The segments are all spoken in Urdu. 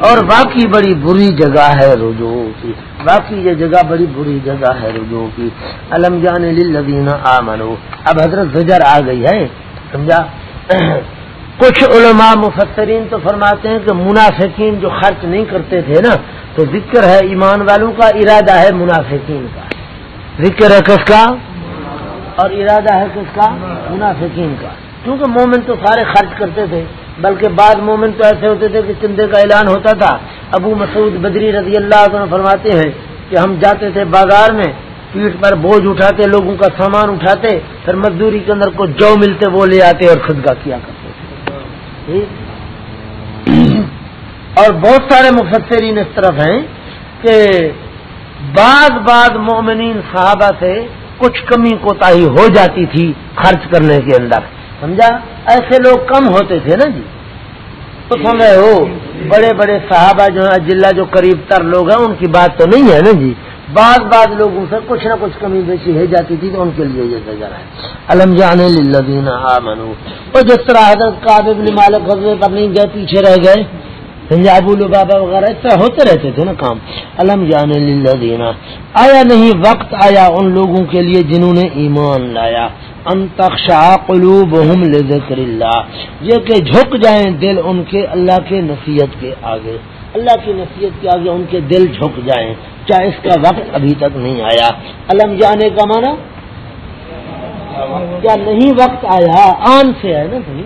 اور باقی بڑی بری جگہ ہے رجوع کی۔ باقی یہ جگہ بڑی بری جگہ ہے رجوع کی۔ علم جان للذین آمنو اب حضرت زجر آ گئی ہے، سمجھا؟ کچھ علماء مفسرین تو فرماتے ہیں کہ منافقین جو خرچ نہیں کرتے تھے نا، تو ذکر ہے ایمان والوں کا، ارادہ ہے منافقین کا۔ ذکر ہے کس کا؟ اور ارادہ ہے کس کا؟ منافقین کا۔ کیونکہ مومن تو سارے خرچ کرتے تھے۔ بلکہ بعض مومن تو ایسے ہوتے تھے کہ چندے کا اعلان ہوتا تھا۔ ابو مسعود بدری رضی اللہ عنہ فرماتے ہیں کہ ہم جاتے تھے بازار میں پیٹ پر بوجھ اٹھاتے، لوگوں کا سامان اٹھاتے، پھر مزدوری کے اندر کو جو ملتے وہ لے آتے اور خود کا کیا کرتے تھے۔ جی؟ اور بہت سارے مفسرین اس طرف ہیں کہ بعض بعض مومنین صحابہ سے کچھ کمی کوتا ہو جاتی تھی خرچ کرنے کے اندر۔ سمجھا؟ ایسے لوگ کم ہوتے تھے نا جی۔ تو سمجھ ہو، بڑے بڑے صحابہ جو ہیں جلع جو قریب تر لوگ ہیں، ان کی بات تو نہیں ہے نا جی۔ بعض بعض لوگوں سے کچھ نہ کچھ کمی بیشی ہو جاتی تھی، تو ان کے لیے یہ سجا ہے علم جان للذین آمنو اور جس طرح حضرت قابل مالک، حضرت پر نہیں گئے پیچھے رہ گئے ابو بابا وغیرہ، اس طرح ہوتے رہتے تھے نا کام۔ علم جان دینا آیا نہیں وقت آیا ان لوگوں کے لیے جنہوں نے ایمان لایا۔ انتخشا قلوب لذکر اللہ یہ کہ جھک جائیں دل ان کے اللہ کے نصیحت کے آگے۔ اللہ کی نصیحت کے آگے ان کے دل جھک جائیں کیا اس کا وقت ابھی تک نہیں آیا۔ علم جانے کا مانا کیا نہیں وقت آیا؟ آن سے ہے نا بھائی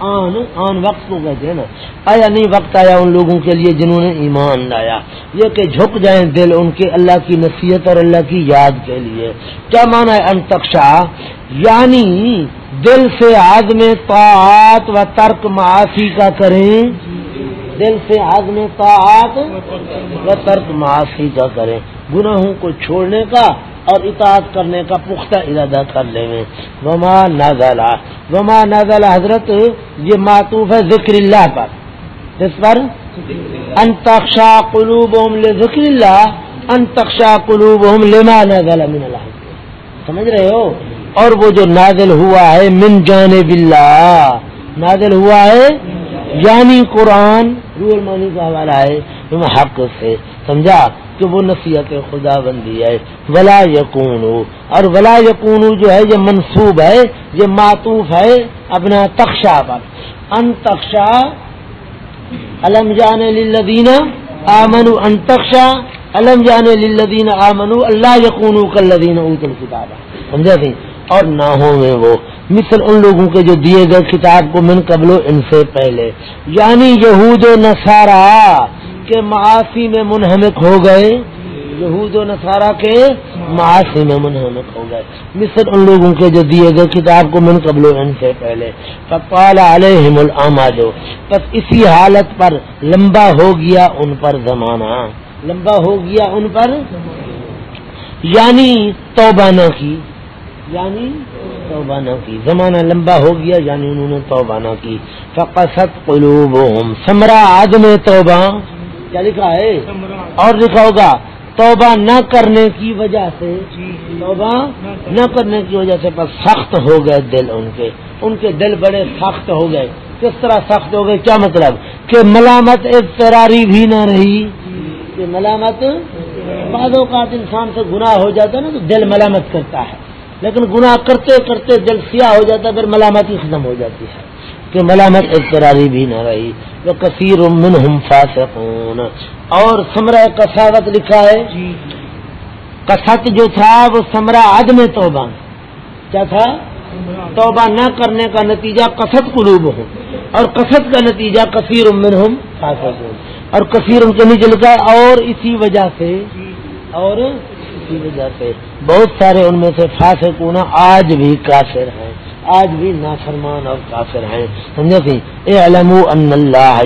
آن آن وقت کو کہتے ہیں نا۔ آیا نہیں وقت آیا ان لوگوں کے لیے جنہوں نے ایمان لایا۔ یہ کہ جھک جائیں دل ان کے اللہ کی نصیحت اور اللہ کی یاد کے لیے۔ کیا مانا ہے انتقشا یعنی دل سے آدم طاعت و ترک معافی کا کریں۔ دل سے آدم طاعت و ترک معافی کا کریں۔ گناہوں کو چھوڑنے کا اور اطاعت کرنے کا پختہ ارادہ کر لیں گے۔ وما نازلا وما نازلا حضرت، یہ معطوف ہے ذکر اللہ پر۔ اس پر انتخشا قلوب ذکر اللہ انتخشا قلوب لما نازل من اللہ سمجھ رہے ہو؟ اور وہ جو نازل ہوا ہے من جانب اللہ، نازل ہوا ہے یعنی قرآن روح المانی کا حوالہ ہے حق سے، سمجھا؟ کہ وہ نصیحت خدا بندی ہے۔ ولا یقون اور ولا یقون جو ہے، یہ منصوب ہے، یہ معطوف ہے اپنا تخشا پر۔ ان تخشا علم جان لدینہ آمن ان تخشا علم جان لدین آمن اللہ یقون کلدین اوتل کتاب سمجھا سی اور نہ ہوں گے وہ۔ مثل ان لوگوں کے جو دیے گئے کتاب کو من قبل ان سے پہلے۔ یعنی یہود و نصارہ کے معاشی میں منہمک ہو گئے، یہود و نصارہ کے معاشی میں منہمک ہو گئے۔ مصر ان لوگوں کے جو دیے گئے کتاب کو من قبل ان سے پہلے۔ علیہم جو بس اسی حالت پر لمبا ہو گیا ان پر زمانہ۔ لمبا ہو گیا ان پر۔ یعنی توبہ نہ کی۔ یعنی توبہ نہ کی۔ زمانہ لمبا ہو گیا یعنی انہوں نے توبہ نہ کی۔ فقصت قلوبهم سمرا آدم توبہ۔ کیا لکھا ہے؟ اور لکھا ہوگا توبہ نہ کرنے کی وجہ سے توبہ نہ کرنے کی وجہ سے بس سخت ہو گئے دل ان کے۔ ان کے دل بڑے سخت ہو گئے۔ کس طرح سخت ہو گئے؟ کیا مطلب؟ کہ ملامت اضطراری بھی نہ رہی۔ کہ ملامت بعض اوقات انسان سے گناہ ہو جاتا ہے نا تو دل ملامت کرتا ہے۔ لیکن گناہ کرتے کرتے دل سیاہ ہو جاتا ہے پھر ملامت ہی ختم ہو جاتی ہے۔ کہ ملامت اضطراری بھی نہ رہی۔ وہ کثیر منہم فاسقون۔ اور سمرہ کساوت لکھا ہے۔ کسات جو تھا وہ سمرا عدم توبہ۔ کیا تھا؟ توبہ نہ کرنے کا نتیجہ کسط قلوب ہو اور کسط کا نتیجہ کثیر منہم فاسقون۔ اور کثیر ان کے نیچے لکھا ہے اور اسی وجہ سے۔ اور اسی وجہ سے۔ بہت سارے ان میں سے فاسقون آج بھی کافر ہیں۔ آج بھی نافرمان اور کافر ہیں۔ سمجھے سی اے علم اللہ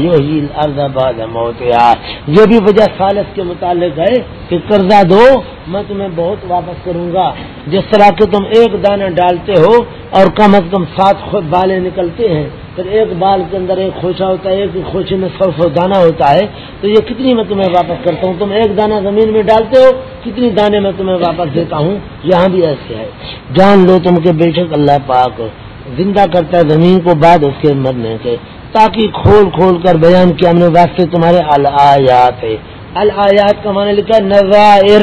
یہ بھی وجہ سالس کے متعلق ہے کہ قرضہ دو میں تمہیں بہت واپس کروں گا۔ جس طرح کہ تم ایک دانہ ڈالتے ہو اور کم از کم سات بالیں نکلتے ہیں، پھر ایک بال کے اندر ایک خوشا ہوتا ہے، ایک خوشی میں سو سو دانا ہوتا ہے۔ تو یہ کتنی میں تمہیں واپس کرتا ہوں؟ تم ایک دانہ زمین میں ڈالتے ہو، کتنی دانے میں تمہیں واپس دیتا ہوں؟ یہاں بھی ایسے ہے۔ جان لو تم کے بے شک اللہ پاک زندہ کرتا ہے زمین کو، بعد اس کے مرنے کے۔ تاکہ کھول کھول کر بیان کیا، ہم نے واسطے تمہارے الآیات ہے۔ الآیات کا معنی لکھا نظائر۔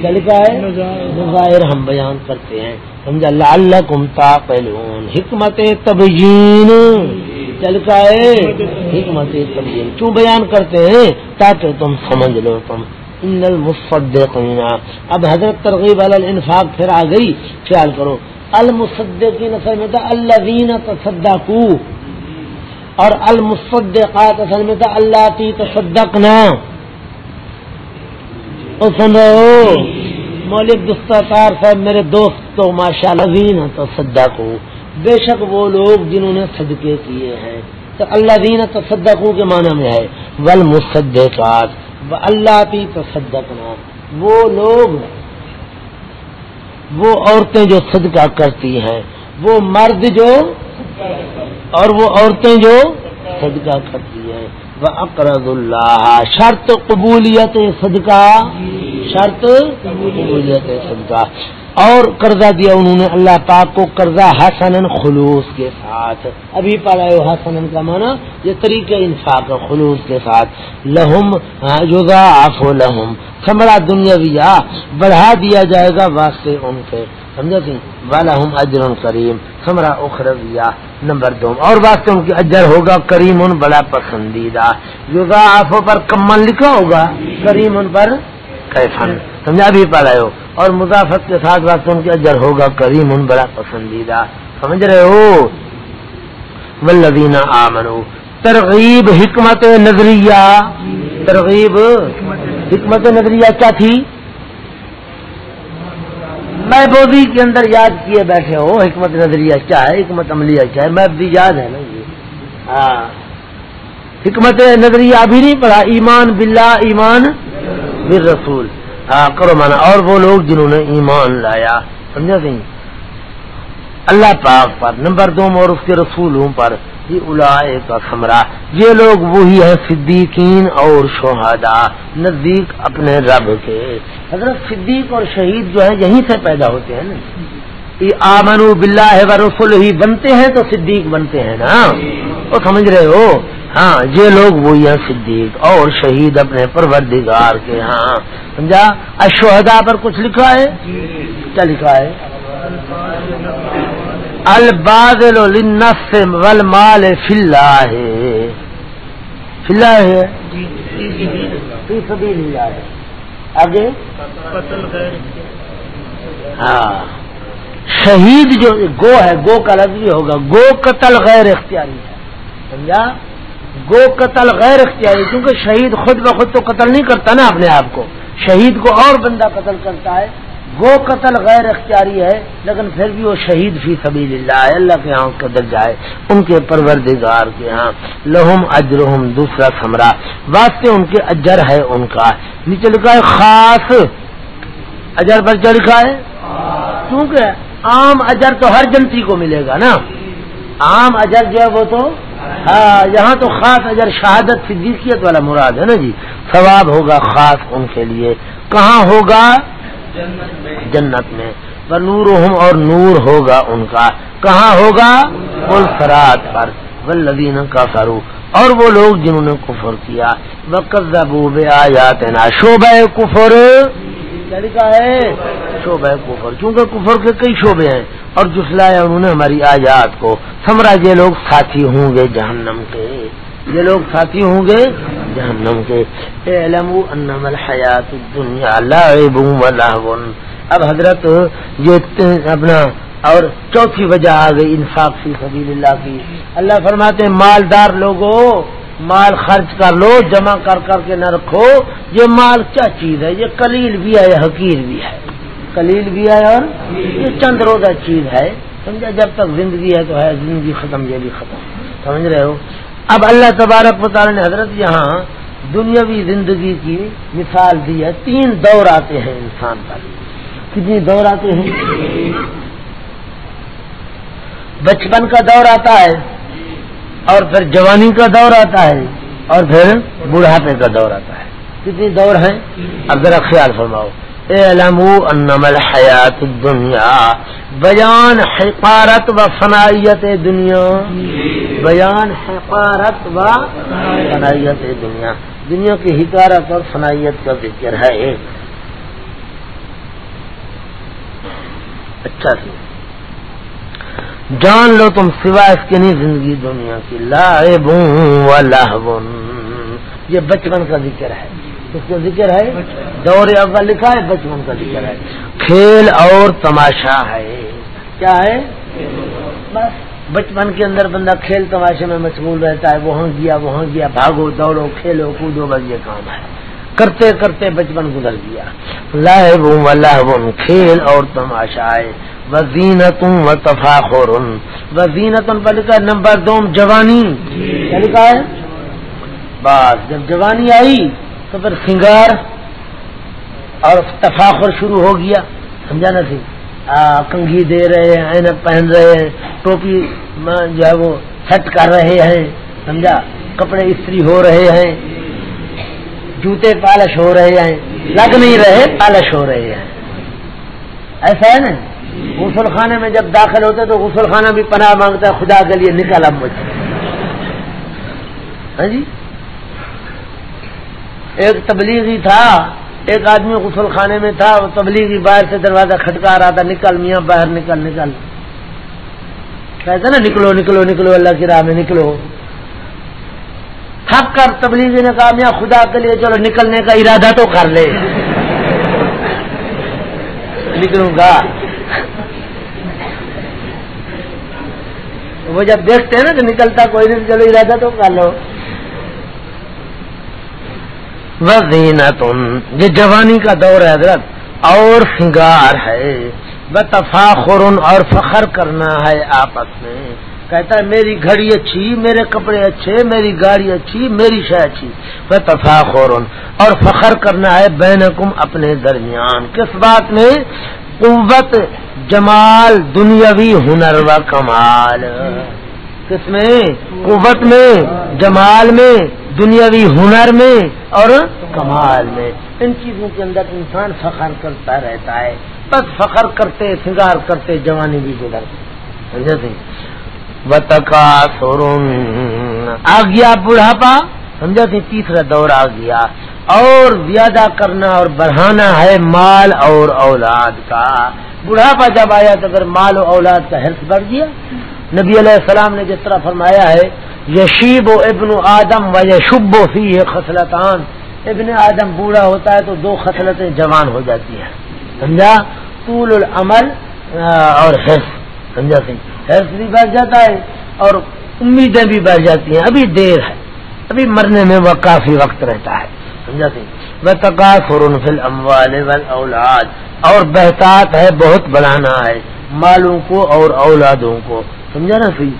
کیا لکھا ہے؟ نظائر۔ ہم بیان کرتے ہیں۔ سمجھا؟ اللہ کم تاقلون حکمت تبجین کیا لکھا ہے؟ حکمت تبجین کیوں بیان کرتے ہیں؟ تاکہ تم سمجھ لو تم۔ ان المصدقین۔ اب حضرت ترغیب علی الانفاق پھر آ گئی۔ خیال کرو۔ المصدقین اصل میں تھا الذین تصدقوا اور المصدقات اصل میں تھا اللہ تی تصدقنا۔ سن رہے ہو مولک دستار صاحب میرے دوست تو ماشاء اللہ تو صدقو۔ بے شک وہ لوگ جنہوں نے صدقے کیے ہیں۔ تو اللہ دین تصدقو کے معنی میں ہے۔ ول مصدقات اللہ تی تصدقنا وہ لوگ، وہ عورتیں جو صدقہ کرتی ہیں، وہ مرد جو اور وہ عورتیں جو صدقہ کرتی ہیں اقرض اللہ شرط قبولیت صدقہ. شرط قبولیت صدقہ. اور قرضہ دیا انہوں نے اللہ پاک کو، قرضہ حسن خلوص کے ساتھ. ابھی پڑھا حسن کا معنی، یہ طریقہ انفاق خلوص کے ساتھ. لہم ہاں، یوگا آف لہم. سمرا دنیا بڑھا دیا جائے گا واسطے ان کے سمجھا سی والا ہم اجر کریم سمرا اخرویہ، نمبر دو۔ اور واسطے ان کی اجر ہوگا کریم ان بڑا پسندیدہ۔ یوگا آفوں پر کمن لکھا ہوگا، کریم ان پر کیفن۔ سمجھا بھی پڑھا ہو اور مضافت کے ساتھ واسطے ان کی اجر ہوگا کریم ان بڑا پسندیدہ۔ سمجھ رہے ہو؟ ولدینہ آمنو ترغیب حکمت نظریہ۔ ترغیب حکمت نظریہ کیا تھی؟ میں کے اندر یاد کیے بیٹھے ہو، حکمت نظریہ کیا ہے، حکمت عملیہ کیا ہے؟ میں بھی یاد ہے نا یہ؟ ہاں۔ حکمت نظریہ ابھی نہیں پڑھا، ایمان باللہ، ایمان بر رسول ہاں کرو مانا۔ اور وہ لوگ جنہوں نے ایمان لایا، سمجھا سی اللہ پاک پر، نمبر دو اور اس کے رسولوں پر۔ کا سمرا یہ لوگ وہی ہیں صدیقین اور شہادا نزدیک اپنے رب کے۔ حضرت صدیق اور شہید جو ہیں، یہیں سے پیدا ہوتے ہیں نا۔ یہ آمن بلّہ رسول ہی بنتے ہیں تو صدیق بنتے ہیں نا۔ وہ سمجھ رہے ہو؟ ہاں یہ لوگ وہی ہیں صدیق اور شہید اپنے پروردگار کے۔ ہاں سمجھا؟ اشہدا پر کچھ لکھا ہے؟ کیا لکھا ہے؟ البادل للنفس والمال فی اللہ فی اللہ ہے؟ فی سبیل اللہ ہے آگے؟ ہاں. شہید جو گو ہے گو کا لفظ بھی ہوگا گو قتل غیر اختیاری ہے. سمجھا؟ گو قتل غیر اختیاری کیونکہ شہید خود بخود تو قتل نہیں کرتا نا اپنے آپ کو. شہید کو اور بندہ قتل کرتا ہے وہ قتل غیر اختیاری ہے، لیکن پھر بھی وہ شہید فی سبیل اللہ ہے، اللہ کے یہاں قدر جائے، ان کے پروردگار کے ہاں۔ لہم اجرہم دوسرا سمرا واسطے ان کے اجر ہے ان کا۔ نیچے لکھا ہے، خاص اجر پر کیا لکھا ہے؟ کیونکہ عام اجر تو ہر جنتی کو ملے گا نا۔ عام اجر جو ہے وہ تو ہاں یہاں تو خاص اجر شہادت صدیقیت والا مراد ہے نا جی۔ ثواب ہوگا خاص ان کے لیے۔ کہاں ہوگا؟ جنت میں۔ نور اور نور ہوگا ان کا۔ کہاں ہوگا؟ پل فرات پر۔ ولدین کا فرو اور وہ لوگ جنہوں نے کفر کیا۔ بے آیات نا شعبہ کفر۔ طریقہ ہے؟ شعبہ کفر۔ کیونکہ کفر کے کئی شعبے ہیں۔ اور جسلایا انہوں نے ہماری آیات کو۔ سمرا یہ لوگ ساتھی ہوں گے جہنم کے۔ یہ لوگ ساتھی ہوں گے؟ جہنم کے۔ انم الحیات الدنیا لعب و اب حضرت یہ اپنا اور چوتھی وجہ آ گئی انصاف فی سبیل اللہ کی۔ اللہ فرماتے ہیں مالدار لوگوں مال خرچ کر لو جمع کر کر کے نہ رکھو۔ یہ مال کیا چیز ہے؟ یہ کلیل بھی ہے یہ حقیر بھی ہے؟ کلیل بھی ہے اور یہ چند روزہ چیز ہے۔ سمجھا؟ جب تک زندگی ہے تو ہے زندگی ختم یہ بھی ختم۔ سمجھ رہے ہو؟ اب اللہ تبارک مطالعہ نے حضرت یہاں دنیاوی زندگی کی مثال دی ہے۔ تین دور آتے ہیں انسان پر۔ کتنی دور آتے ہیں؟ بچپن کا دور آتا ہے اور پھر جوانی کا دور آتا ہے اور پھر بڑھاپے کا دور آتا ہے۔ کتنی دور ہیں؟ اب ذرا خیال فرماؤ۔ انم الحیات دنیا بیان حقارت و فنائیت دنیا۔ بیان حقارت و فنائیت دنیا۔ دنیا کی حکارت اور فنائیت کا ذکر ہے۔ اچھا سی جان لو تم سوا اس کی نہیں زندگی دنیا کی۔ لہبون یہ بچپن کا ذکر ہے۔ اس کا ذکر ہے؟ دور اول لکھا ہے، بچپن کا ذکر ہے۔ کھیل اور تماشا ہے۔ کیا ہے؟ بس بچپن کے اندر بندہ کھیل تماشے میں مشغول رہتا ہے، وہاں گیا وہاں گیا، بھاگو، دوڑو، کھیلو، کودو، بس یہ کام ہے۔ کرتے کرتے بچپن گزر گیا۔ لہب کھیل اور تماشا ہے وزینتوں و تفاخر وزینت پر لکھا نمبر دو، جوانی۔ کیا لکھا ہے؟ بس، جب جوانی آئی تو پھر سنگار اور تفاخر شروع ہو گیا۔ سمجھا نا سی کنگھی دے رہے ہیں اینک پہن رہے ہیں، ٹوپی جو ہے وہ سٹ کر رہے ہیں، سمجھا؟ کپڑے استری ہو رہے ہیں، جوتے پالش ہو رہے ہیں، لگ نہیں رہے، پالش ہو رہے ہیں۔ ایسا ہے نا؟ غسل خانے میں جب داخل ہوتے تو غسل خانہ بھی پناہ مانگتا ہے، خدا کے لیے نکل اب مجھے ہاں جی؟ ایک تبلیغی تھا ایک آدمی غسل خانے میں تھا، وہ تبلیغی باہر سے دروازہ کھٹکا رہا تھا، نکل، میاں باہر نکل نکل۔ کہتے نا، نکلو نکلو نکلو، اللہ کی راہ میں نکلو۔ تھک کر تبلیغی نے کہا، میاں خدا کے لیے چلو نکلنے کا ارادہ تو کر لے۔ نکلوں گا۔ وہ جب دیکھتے ہیں نا کہ نکلتا کوئی نہیں، چلو ارادہ تو کر لو۔ وزینت یہ جوانی کا دور ہے حضرت، اور سنگار ہے۔ بتفاخر اور فخر کرنا ہے آپس میں۔ کہتا ہے، میری گھڑی اچھی، میرے کپڑے اچھے، میری گاڑی اچھی، میری شہ اچھی۔ وہ تفاخر اور فخر کرنا ہے بین اپنے درمیان۔ کس بات میں؟ قوت، جمال، دنیاوی ہنر و کمال۔ کس میں؟ قوت میں، جمال میں۔ دنیاوی ہنر میں اور کمال میں۔ ان چیزوں کے اندر انسان فخر کرتا رہتا ہے۔ بس فخر کرتے، سنگار کرتے، جوانی بھی گزرتے بتکا سورون آ گیا بڑھاپا۔ سمجھا تھی تیسرا دور آ گیا۔ اور زیادہ کرنا اور بڑھانا ہے مال اور اولاد کا۔ بڑھاپا جب آیا تو اگر مال و اولاد کا حرص بڑھ گیا۔ نبی علیہ السلام نے جس طرح فرمایا ہے یشیب و ابن آدم و یشب و فی خسلطان ابن آدم بوڑھا ہوتا ہے تو دو خصلتیں جوان ہو جاتی ہیں۔ سمجھا؟ طول العمل اور حرص سمجھا سی حرص بھی بڑھ جاتا ہے اور امیدیں بھی بڑھ جاتی ہیں۔ ابھی دیر ہے۔ ابھی مرنے میں وہ کافی وقت رہتا ہے۔ سمجھا سی وہ تقاصر اموال اولاد اور بہتات ہے، بہت بڑھانا ہے۔ مالوں کو اور اولادوں کو۔ سمجھا نا سی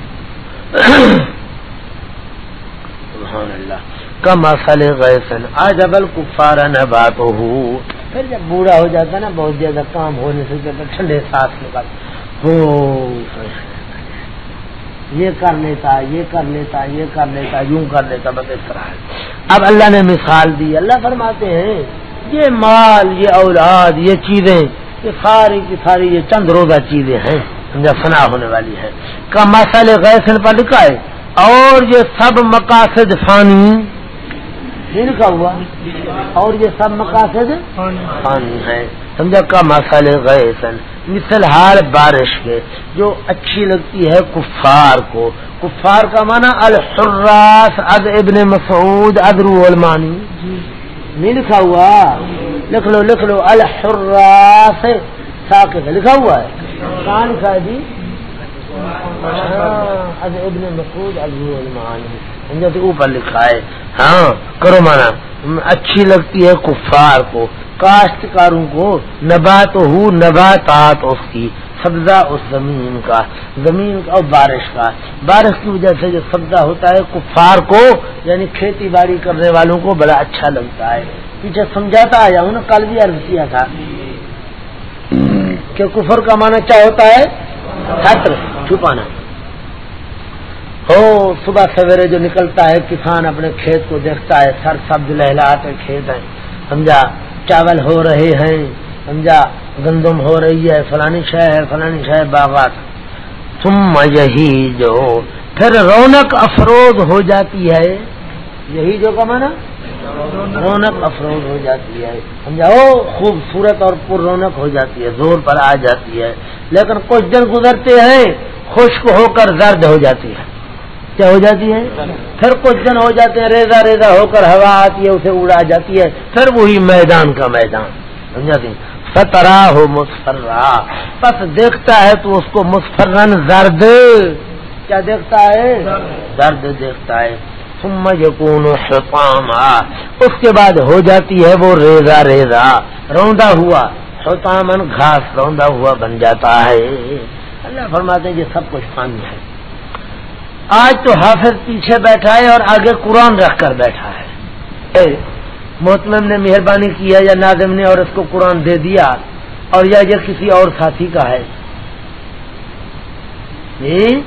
سبحان اللہ۔ کم اصل غیسن آج ابل کفارا نہ بات ہو پھر جب بوڑھا ہو جاتا نا، بہت زیادہ کام ہونے سے ٹھنڈے ساتھ نکال ہو یہ کر لیتا، یہ کر لیتا، یہ کر لیتا، یوں کر لیتا، بس اس طرح۔ اب اللہ نے مثال دی۔ اللہ فرماتے ہیں، یہ مال، یہ اولاد، یہ چیزیں، یہ ساری کی ساری یہ چند روزہ چیزیں ہیں جو فنا ہونے والی ہے کا مسئلہ غیسن پر لکھا ہے اور یہ سب مقاصد فانی لکھا ہوا اور یہ سب مقاصد فانی ہے۔ سمجھا؟ کا مسئلہ غیسن مثل حال بارش کے، جو اچھی لگتی ہے کفار کو۔ کفار کا معنی الحراس اد ابن مسعود ادرو المانی۔ نہیں لکھا ہوا۔ لکھ لو لکھ لو۔ الحراس، ساکت لکھا ہوا ہے۔ کہاں لکھا ہے جی؟ ہاں، اد ابن مسعود ادرو المانی تو اوپر لکھا ہے ہاں کرو مانا اچھی لگتی ہے کفار کو کاشتکاروں کو، نبات ہو، نباتات اس کی، سبزہ اس زمین کا زمین کا اور بارش کا۔ بارش کی وجہ سے جو سبزہ ہوتا ہے، کفار کو یعنی کھیتی باڑی کرنے والوں کو بڑا اچھا لگتا ہے۔ پیچھے سمجھاتا آیا ہوں نا کل بھی عرض کیا تھا کہ کفر کا معنی کیا ہوتا ہے؟ چھپانا ہو، صبح سویرے جو نکلتا ہے، کسان اپنے کھیت کو دیکھتا ہے، سر سبز لہلاتے کھیت ہیں۔ سمجھا چاول ہو رہے ہیں۔ سمجھا گندم ہو رہی ہے، فلانی شہ ہے، فلانی شہ باغات۔ ثم یہی جو، پھر رونق افروز ہو جاتی ہے۔ یہی جو کا مانا رونق افروز ہو جاتی ہے۔ سمجھاؤ خوبصورت اور پر رونق ہو جاتی ہے، زور پر آ جاتی ہے۔ لیکن کچھ دن گزرتے ہیں خشک ہو کر زرد ہو جاتی ہے۔ کیا ہو جاتی ہے؟ پھر کچھ دن ہو جاتے ہیں ریزا ریزا ہو کر ہوا آتی ہے، اسے اڑا جاتی ہے۔ پھر وہی میدان کا میدان۔ سمجھاتی سترا ہو مسفرا بس دیکھتا ہے تو اس کو مسفرن زرد۔ کیا دیکھتا ہے؟ درد دیکھتا ہے۔ یقون اس کے بعد ہو جاتی ہے وہ ریزا ریزا روندا ہوا۔ شوتامن گھاس روندا ہوا بن جاتا ہے۔ اللہ فرماتے ہیں یہ سب کچھ پانی ہے۔ آج تو حافظ پیچھے بیٹھا ہے اور آگے قرآن رکھ کر بیٹھا ہے۔ محتمم نے مہربانی کی ہے یا ناظم نے اور اس کو قرآن دے دیا اور یا یہ کسی اور ساتھی کا ہے۔ جی؟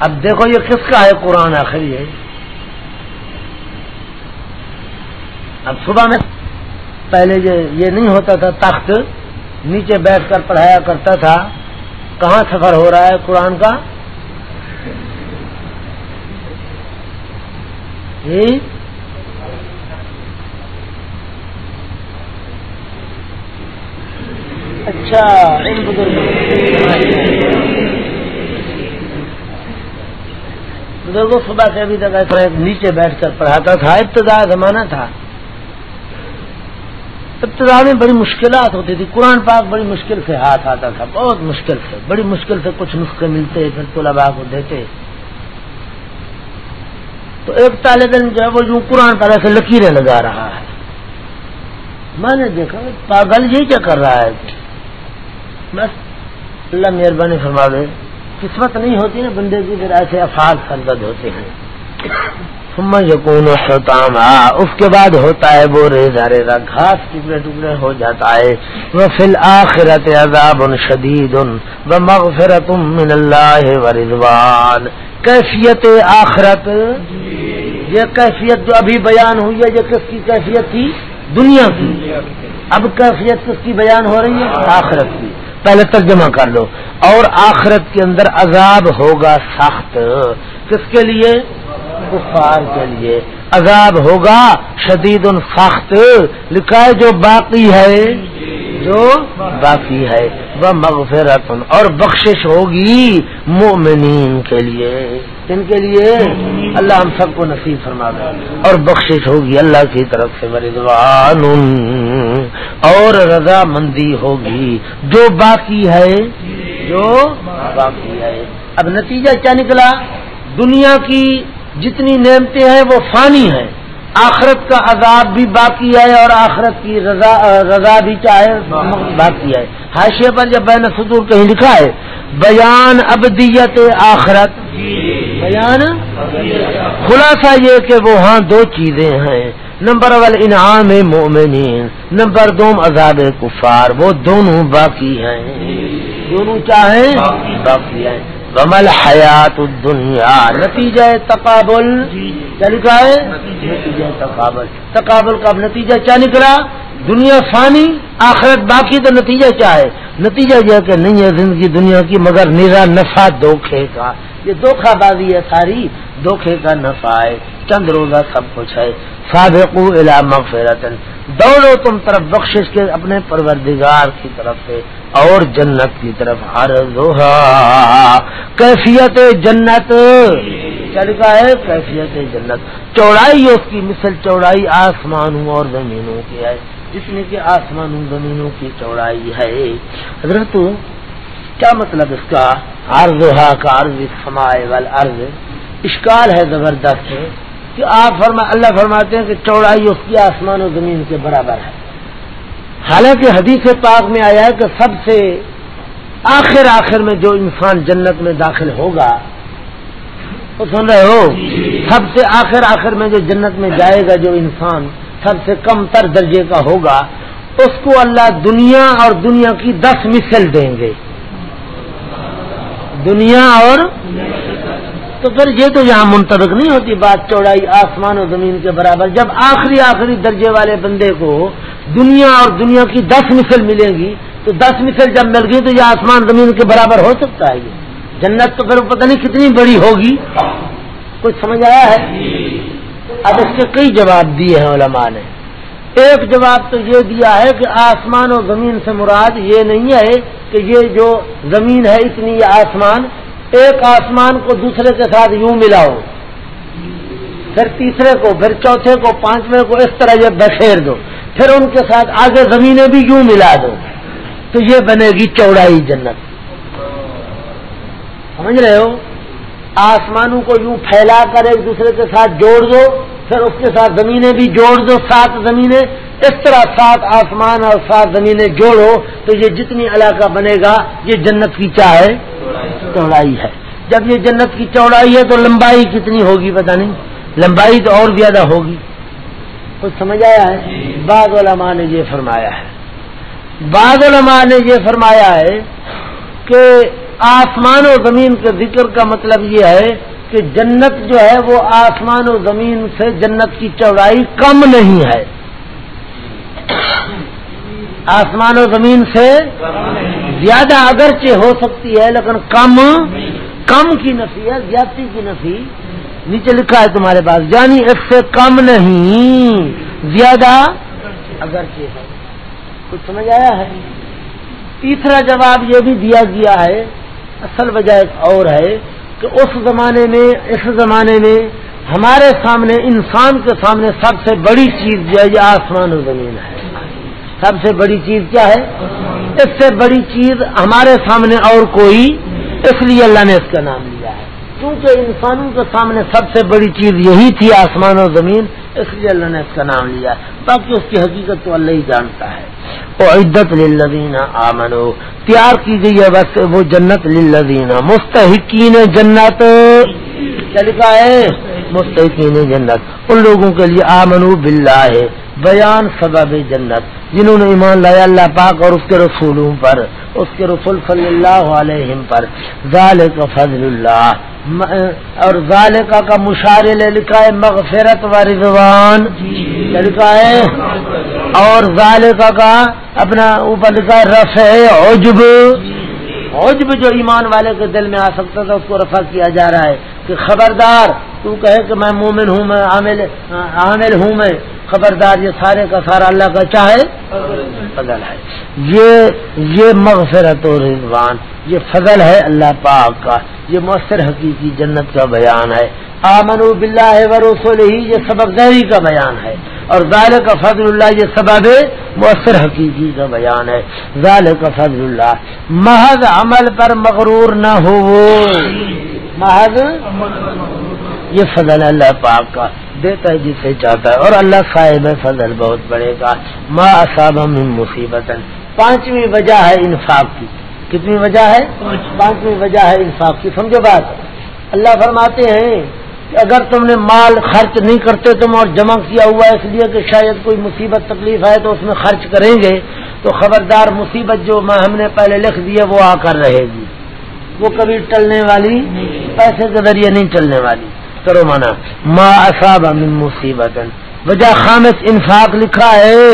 اب دیکھو یہ کس کا ہے قرآن آخر یہ اب صبح میں پہلے یہ نہیں ہوتا تھا تخت۔ نیچے بیٹھ کر پڑھایا کرتا تھا، کہاں سفر ہو رہا ہے قرآن کا؟ جی؟ اچھا بزرگوں، صبح سے ابھی تک نیچے بیٹھ کر پڑھاتا تھا، ابتدا زمانہ تھا۔ ابتدا میں بڑی مشکلات ہوتی تھی۔ قرآن پاک بڑی مشکل سے ہاتھ آتا تھا، بہت مشکل سے، بڑی مشکل سے کچھ نسخے ملتے، پھر طلبا کو دیتے۔ تو ایک طالب علم جو ہے وہ یوں قرآن پاک سے لکیریں لگا رہا ہے۔ میں نے دیکھا پاگل یہ کیا کر رہا ہے۔ بس، اللہ مہربانی فرما دے۔ قسمت نہیں ہوتی نا بندے کی، پھر ایسے افاد سرگد ہوتے ہیں۔ یقون اس کے بعد ہوتا ہے وہ ریزا ریزا گھاس ٹکڑے ٹکڑے ہو جاتا ہے۔ وہ فل آخرت عذاب ان شدید ان مغفرت من اللہ و رضوان کیفیت آخرت؟ یہ کیفیت جو ابھی بیان ہوئی ہے، یہ کس کی کیفیت تھی؟ دنیا کی۔ اب کیفیت کس کی بیان ہو رہی ہے؟ آخرت کی۔ پہلے ترجمہ کر لو۔ اور آخرت کے اندر عذاب ہوگا سخت۔ کس کے لیے؟ کفار کے لیے عذاب ہوگا، شدید سخت لکھا ہے جو باقی ہے، جو باقی ہے۔ وہ مغفرت اور بخشش ہوگی مومنین کے لیے۔ ان کے لیے؟ اللہ ہم سب کو نصیب فرما دے۔ اور بخشش ہوگی اللہ کی طرف سے مردوان اور رضا مندی ہوگی۔ جو باقی ہے، جو باقی ہے۔ اب نتیجہ کیا نکلا؟ دنیا کی جتنی نعمتیں ہیں وہ فانی ہیں۔ آخرت کا عذاب بھی باقی ہے اور آخرت کی رضا رضا بھی چاہے باقی ہے۔ حاشے پر جب بین صدور کہیں لکھا ہے بیان ابدیت آخرت۔ بیان خلاصہ یہ کہ وہ ہاں دو چیزیں ہیں۔ نمبر اول انعام مومنین۔ نمبر دو عذاب کفار۔ وہ دونوں باقی ہیں۔ دونوں چاہیں باقی ہیں۔ ومل حیات الدنیا نتیجہ تقابل۔ کیا لکھا ہے؟ نتیجہ۔ تقابل۔ تقابل کا نتیجہ کیا نکلا؟ دنیا فانی آخرت باقی تو نتیجہ کیا ہے؟ نتیجہ یہ کہ نہیں ہے زندگی دنیا کی مگر نرا نفع دھوکھے کا۔ یہ دھوکھا بازی ہے ساری دھوکھے کا نفع ہے۔ چند روزہ سب کچھ ہے۔ سابقو الا مغفرت دوڑو تم طرف بخشش کے اپنے پروردگار کی طرف سے اور جنت کی طرف ہر کیفیت جنت۔ لکھا ہے کیفیت جنت۔ چوڑائی اس کی مثل چوڑائی آسمانوں اور زمینوں کی ہے۔ جتنے کہ آسمانوں زمینوں کی چوڑائی ہے۔ حضرت، کیا مطلب اس کا؟ عرض کا عرض سمائے والا عرض اشکال ہے زبردست کہ آپ فرما، اللہ فرماتے ہیں کہ چوڑائی اس کی آسمان و زمین کے برابر ہے۔ حالانکہ حدیث پاک میں آیا ہے کہ سب سے آخر آخر میں جو انسان جنت میں داخل ہوگا وہ سن رہے ہو، سب سے آخر آخر میں جو جنت میں جائے گا، جو انسان سب سے کم تر درجے کا ہوگا، اس کو اللہ دنیا اور دنیا کی دس مثل دیں گے۔ دنیا اور تو پھر یہ تو یہاں منتبک نہیں ہوتی، بات چوڑائی آسمان و زمین کے برابر۔ جب آخری آخری درجے والے بندے کو دنیا اور دنیا کی دس مثل ملے گی تو دس مثل جب مل گئی تو یہ آسمان زمین کے برابر ہو سکتا ہے یہ۔ جنت تو پھر پتہ نہیں کتنی بڑی ہوگی۔ کچھ سمجھ آیا ہے؟ اب اس کے کئی جواب دیے ہیں علماء نے۔ ایک جواب تو یہ دیا ہے کہ آسمان و زمین سے مراد یہ نہیں ہے کہ یہ جو زمین ہے اتنی یہ آسمان، ایک آسمان کو دوسرے کے ساتھ یوں ملاؤ۔ پھر تیسرے کو، پھر چوتھے کو، پانچویں کو، اس طرح یہ بسیر دو۔ پھر ان کے ساتھ آگے زمینیں بھی یوں ملا دو۔ تو یہ بنے گی چوڑائی جنت۔ سمجھ رہے ہو؟ آسمانوں کو یوں پھیلا کر ایک دوسرے کے ساتھ جوڑ دو، پھر اس کے ساتھ زمینیں بھی جوڑ دو، سات زمینیں۔ اس طرح سات آسمان اور سات زمینیں جوڑو تو یہ جتنی علاقہ بنے گا، یہ جنت کی چاہے چوڑائی ہے۔ جب یہ جنت کی چوڑائی ہے تو لمبائی کتنی ہوگی پتا نہیں؟ لمبائی تو اور زیادہ ہوگی۔ کچھ سمجھ آیا ہے؟ بعض علماء نے یہ فرمایا ہے۔ بعض علماء نے یہ فرمایا ہے کہ آسمان و زمین کے ذکر کا مطلب یہ ہے کہ جنت جو ہے وہ آسمان و زمین سے جنت کی چوڑائی کم نہیں ہے۔ آسمان و زمین سے زیادہ اگرچہ ہو سکتی ہے، لیکن کم کم کی نفی ہے، زیادتی کی نفی۔ نیچے لکھا ہے تمہارے پاس یعنی اس سے کم نہیں، زیادہ اگرچہ ہے۔ کچھ سمجھ آیا ہے؟ تیسرا جواب یہ بھی دیا گیا ہے، اصل وجہ ایک اور ہے کہ اس زمانے میں، اس زمانے میں ہمارے سامنے، انسان کے سامنے سب سے بڑی چیز جو ہے، یہ آسمان و زمین ہے۔ سب سے بڑی چیز کیا ہے؟ اس سے بڑی چیز ہمارے سامنے اور کوئی، اس لیے اللہ نے اس کا نام لیا ہے۔ کیونکہ انسانوں کے سامنے سب سے بڑی چیز یہی تھی آسمان و زمین، اس لیے اللہ نے اس کا نام لیا باقی اس کی حقیقت تو اللہ ہی جانتا ہے۔ وہ عدت للذین آمنو تیار کی گئی ہے بس وہ جنت للذین مستحقین جنت۔ کیا لکھا ہے؟ مستحقین جنت۔ ان لوگوں کے لیے آمنو باللہ ہے بیان سبب جنت، جنہوں نے ایمان لایا اللہ پاک اور اس کے رسولوں پر، اس کے رسول صلی اللہ علیہ پر۔ ذالک فضل اللہ۔ اور ذالکا کا مشارے لے لکھا ہے مغفرت و رضوان۔ لکھا ہے؟ اور ذالکا کا اپنا اوپر لکھا ہے رفع عجب۔ عجب جو ایمان والے کے دل میں آ سکتا تھا، اس کو رفع کیا جا رہا ہے۔ کہ خبردار، تو کہے کہ میں مومن ہوں، میں عامل ہوں، میں خبردار، یہ سارے کا سارا اللہ کا چاہے۔ فضل ہے۔ یہ یہ مغفرت و رضوان، یہ فضل ہے اللہ پاک کا۔ یہ مؤثر حقیقی جنت کا بیان ہے۔ آمن باللہ و رسول ہی یہ سبق ظہری کا بیان ہے۔ اور ظال کا فضل اللہ، یہ سبب مؤثر حقیقی کا بیان ہے۔ ظال کا فضل اللہ، محض عمل پر مغرور نہ ہو محض یہ فضل اللہ پاک کا دیتا ہے جسے چاہتا ہے اور اللہ صاحب فضل بہت بڑھے گا ما اصاب من مصیبت۔ پانچویں وجہ ہے انصاف کی۔ کتنی وجہ ہے؟ پانچویں وجہ ہے انصاف کی۔ سمجھو بات۔ اللہ فرماتے ہیں کہ اگر تم نے مال خرچ نہیں کرتے، تم اور جمع کیا ہوا ہے، اس لیے کہ شاید کوئی مصیبت تکلیف ہے تو اس میں خرچ کریں گے۔ تو خبردار مصیبت جو ہم نے پہلے لکھ دی ہے، وہ آ کر رہے گی۔ وہ کبھی ٹلنے والی پیسے کے ذریعے نہیں چلنے والی۔ کرو مانا، ما اصاب من مصیبت وجہ خامس انفاق لکھا ہے۔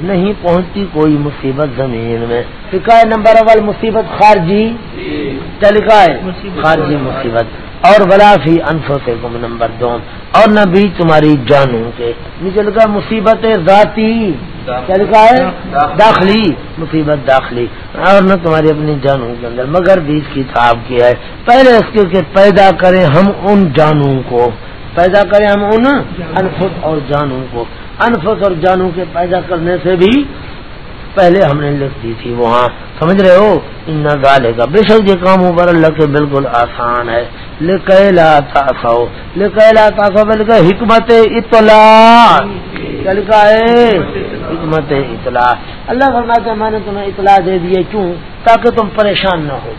نہیں پہنچتی کوئی مصیبت زمین میں۔ لکھا ہے نمبر اول، مصیبت خارجی۔ کیا لکھا ہے خارجی مصیبت۔ اور ولافی انفوں سے نمبر دو۔ اور نہ بھی تمہاری جانوں کے۔ نیچے لکھا مصیبت ذاتی۔ کیا لکھا ہے داخلی، مصیبت داخلی۔ اور نہ تمہاری اپنی جانوں کے اندر۔ مگر بیچ کی تھاب کیا ہے۔ پہلے اس کے پیدا کریں ہم ان جانوں کو۔ پیدا کریں ہم ان انفت اور جانوں کو۔ انفت اور جانوں کے پیدا کرنے سے بھی پہلے ہم نے لکھ دی تھی۔ وہاں سمجھ رہے ہو؟ ان گالے کا بے شک یہ کام اوپر اللہ کے بالکل آسان ہے۔ لکیلا تاسو۔ لکیلا تاسو لکھا حکمت اطلاع۔ کیا لکھا ہے؟ حکمت اطلاع۔ اللہ فرماتے میں نے تمہیں اطلاع دے دیے کیوں؟ تاکہ تم پریشان نہ ہو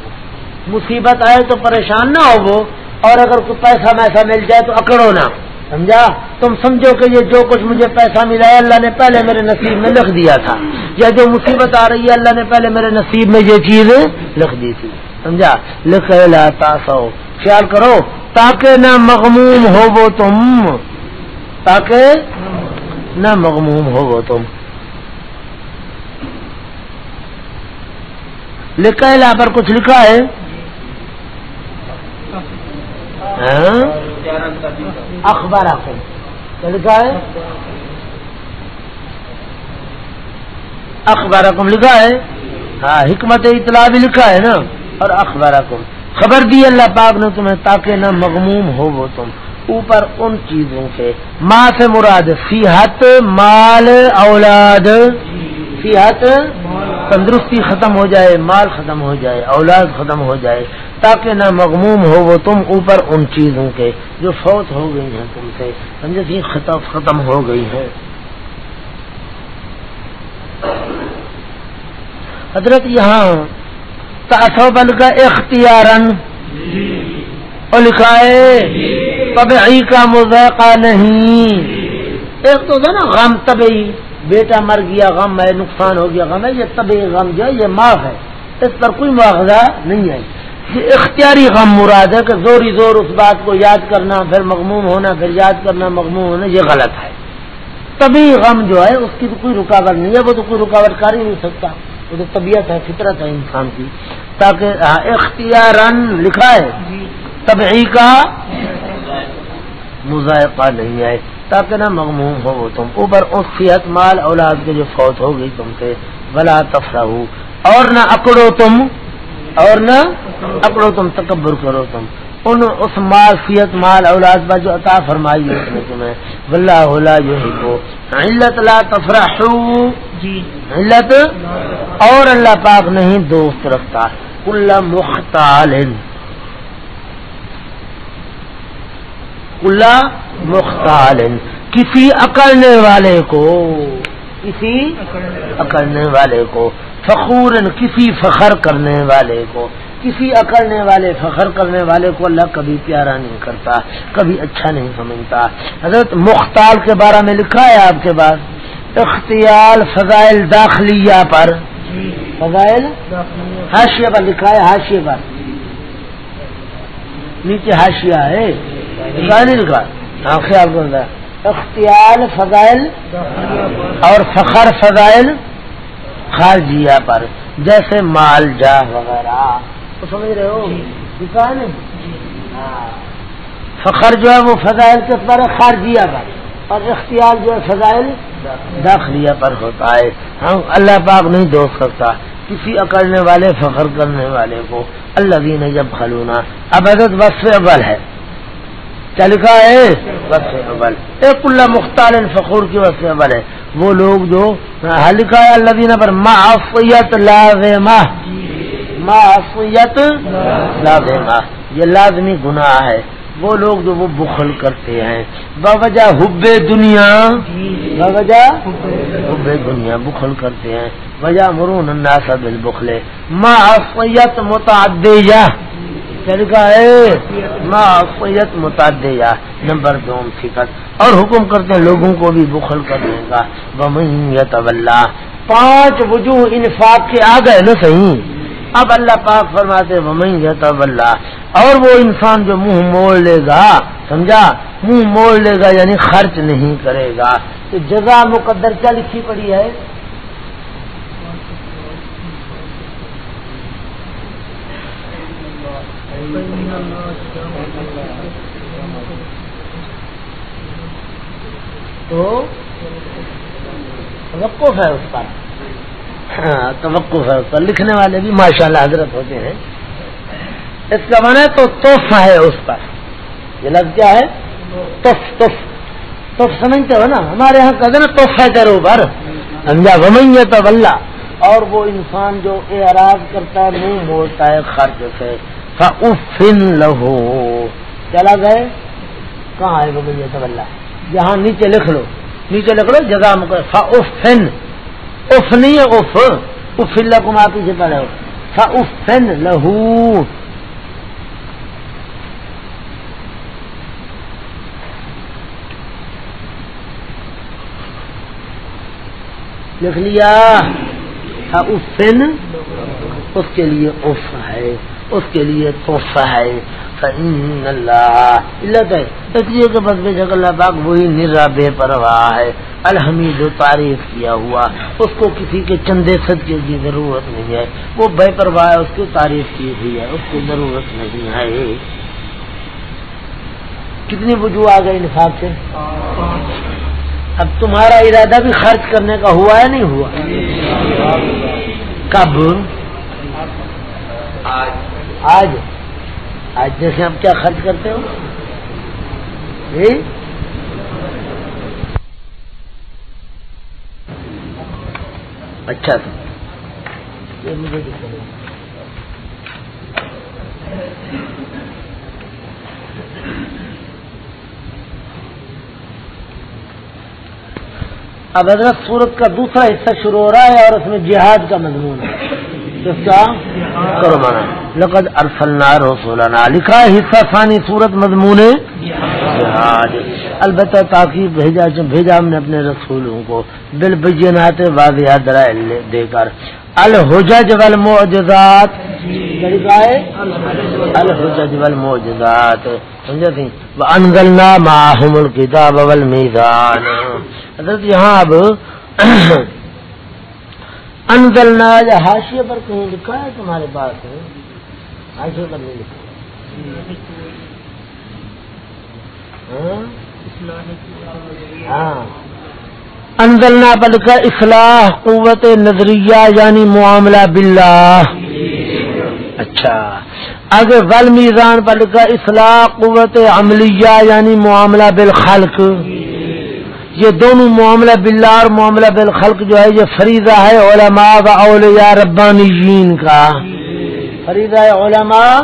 مصیبت آئے تو پریشان نہ ہو اور اگر کوئی پیسہ میسا مل جائے تو اکڑو نہ۔ سمجھا؟ تم سمجھو کہ یہ جو کچھ مجھے پیسہ ملا ہے، اللہ نے پہلے میرے نصیب میں لکھ دیا تھا۔ یا جو مصیبت آ رہی ہے، اللہ نے پہلے میرے نصیب میں یہ چیز لکھ دی تھی۔ سمجھا؟ لکھ تاسو۔ خیال کرو، تاکہ نہ مغموم ہو وہ تم۔ تاکہ نہ مغموم ہو وہ تم۔ لکھا پر کچھ لکھا ہے؟ ہاں؟ اخبار لکھا ہے؟ اخبار لکھا ہے؟ ہاں حکمت اطلاع بھی لکھا ہے نا۔ اور اخبار خبر دی اللہ پاک نے تمہیں تاکہ نہ مغموم ہو وہ تم۔ اوپر ان چیزوں سے ماں سے مراد صحت مال اولاد۔ صحت تندرستی ختم ہو جائے، مال ختم ہو جائے، اولاد ختم ہو جائے، تاکہ نہ مغموم ہو وہ تم اوپر ان چیزوں کے جو فوت ہو گئی ہیں تم سے۔ سمجھے جی، تھی ختم ہو گئی ہے۔ حضرت یہاں تاثبل کا اختیار لکھا ہے، طبعی کا مذائقہ نہیں۔ ایک تو تھا نا غم طبعی۔ بیٹا مر گیا غم ہے نقصان ہو گیا غم ہے یہ طبعی غم جو ہے یہ معاف ہے۔ اس پر کوئی مواخذہ نہیں ہے۔ یہ اختیاری غم مراد ہے کہ زوری زور اس بات کو یاد کرنا پھر مغموم ہونا پھر یاد کرنا مغموم ہونا یہ غلط ہے۔ طبی غم جو ہے اس کی تو کوئی رکاوٹ نہیں ہے وہ تو کوئی رکاوٹ کر ہی نہیں سکتا۔ وہ تو طبیعت ہے فطرت ہے انسان کی۔ تاکہ اختیار لکھا ہے۔ طبعی کا مذائقہ نہیں آئے تاکہ نہ مغموم ہو تم۔ اوپر اس صحت مال اولاد کے جو فوت ہو گئی تم سے۔ بلا تفرا اور نہ اکڑو تم۔ اور نہ اکڑو تم تکبر کرو تم۔ ان اس مال فیت مال اولاد پر جو عطا فرمائی اس نے تمہیں۔ بلّہ ہو جو ہی کو علت لا تفرح جی۔ علت۔ اور اللہ پاک نہیں دوست رکھتا کل مختال کل مختال، کسی اکڑنے والے کو، کسی اکڑنے والے کو فخور کسی فخر کرنے والے کو، کسی اکڑنے والے فخر کرنے والے کو اللہ کبھی پیارا نہیں کرتا، کبھی اچھا نہیں سمجھتا۔ حضرت مختال کے بارے میں لکھا ہے آپ کے پاس، اختیال فضائل داخلیہ پر۔ فضائل ہاشیہ پر لکھا ہے ہاشیے پر۔ نیچے ہاشیہ ہے۔ نہیں لکھا۔ ہاں خیال کر رہا اختیال فضائل اور فخر فضائل خارجیہ پر، جیسے مال جا وغیرہ۔ تو سمجھ رہے ہو؟ دکھا نہیں ہاں۔ فخر جو ہے وہ فضائل کے پر خارجیہ پر، اور اختیار جو ہے فضائل داخلیہ پر ہوتا ہے۔ ہم اللہ پاک نہیں دوست کرتا کسی اکڑنے والے، فخر کرنے والے کو۔ اللہ دین جب خلونا اب حضرت وصف اول ہے۔ کیا لکھا ہے؟ اول ایک اللہ مختار فخور کی وصف اول ہے۔ وہ لوگ جو لکھا ہے اللہ دینا پر معافیت لازمہ۔ معافیت لازمہ۔ یہ لازمی گناہ ہے۔ وہ لوگ جو وہ بخل کرتے ہیں۔ باوجہ حب دنیا۔ باوجہ حب دنیا۔ بخل کرتے ہیں۔ وجہ مرون الناس بالبخلے معافیت متعدیہ۔ طریقہ ہے۔ معافیت متعدیہ، نمبر دو فکر اور حکم کرتے ہیں لوگوں کو بھی بخل کرنے کا بمیت اللہ پانچ وجوہ انفاق کے آ گئے نا صحیح؟ اب اللہ پاک فرماتے ومئی تب اللہ اور وہ انسان جو منہ موڑ لے گا، سمجھا؟ منہ موڑ لے گا یعنی خرچ نہیں کرے گا۔ تو جگہ مقدر کیا لکھی پڑی ہے؟ تو وقف ہے اس پر۔ ہاں توقف ہے اس پر۔ لکھنے والے بھی ماشاء اللہ حضرت ہوتے ہیں۔ اس کا مانا تو تحفہ ہے اس پر۔ یہ لفظ کیا ہے؟ تف تف تف سمجھتے ہو نا؟ ہمارے یہاں کہتے نا تحفہ کرو پر سمجھا ومئی تو اللہ اور وہ انسان جو اعراض کرتا ہے، منہ موڑتا ہے، خرچ سے۔ فن لہو چلا گئے؟ کہاں ہے ومئی تو اللہ؟ یہاں نیچے لکھ لو۔ نیچے لکھ لو جگہ فن اف نہیں ہے اف۔ اف اللہ کو معافی سے پڑھے اف لہو لکھ لیا۔ افن اس کے لیے اف ہے۔ اس کے لیے تحفہ ہے۔ اللہ اس لیے کہ بس بے شک اللہ پاک وہی نرا بے پرواہ ہے۔ الحمید جو تعریف کیا ہوا۔ اس کو کسی کے چندے صدقے کی ضرورت نہیں ہے۔ وہ بے پرواہ ہے، اس کی تعریف کی ہوئی ہے، اس کی ضرورت نہیں ہے۔ کتنی وجوہ آ گئی نصاب سے؟ اب تمہارا ارادہ بھی خرچ کرنے کا ہوا یا نہیں ہوا؟ کب؟ آج۔ آج آج جیسے ہم کیا خرچ کرتے ہو؟ جی؟ اچھا مجھے اب حضرت سورت کا دوسرا حصہ شروع ہو رہا ہے اور اس میں جہاد کا مضمون ہے۔ کس کا کرو مانا۔ لقد ارسلنا رسولنا لکھا حصہ ثانی سورت مضمون البتہ تاکہ بھیجا بھیجا ہم نے اپنے رسولوں کو۔ بل بجنات واضح درائل دے کر۔ الحجج والمعجزات۔ طریقہ ہے الحجج والمعجزات۔ سمجھا تھی؟ وانزلنا معهم الكتاب والمیزان۔ حضرت یہاں اب انزلنا یا حاشیے پر کہیں لکھا ہے تمہارے پاس حاشیے پر نہیں لکھا ہاں؟, ہاں؟ انزلنا کا اصلاح، قوت نظریہ یعنی معاملہ باللہ۔ اچھا۔ اگر ول میزان پر لکھا اصلاح، قوت عملیہ یعنی معاملہ بالخلق۔ یہ دونوں معاملہ باللہ اور معاملہ بالخلق جو ہے، یہ فریضہ ہے علماء و اولیاء ربانیین کا۔ فریضہ ہے علماء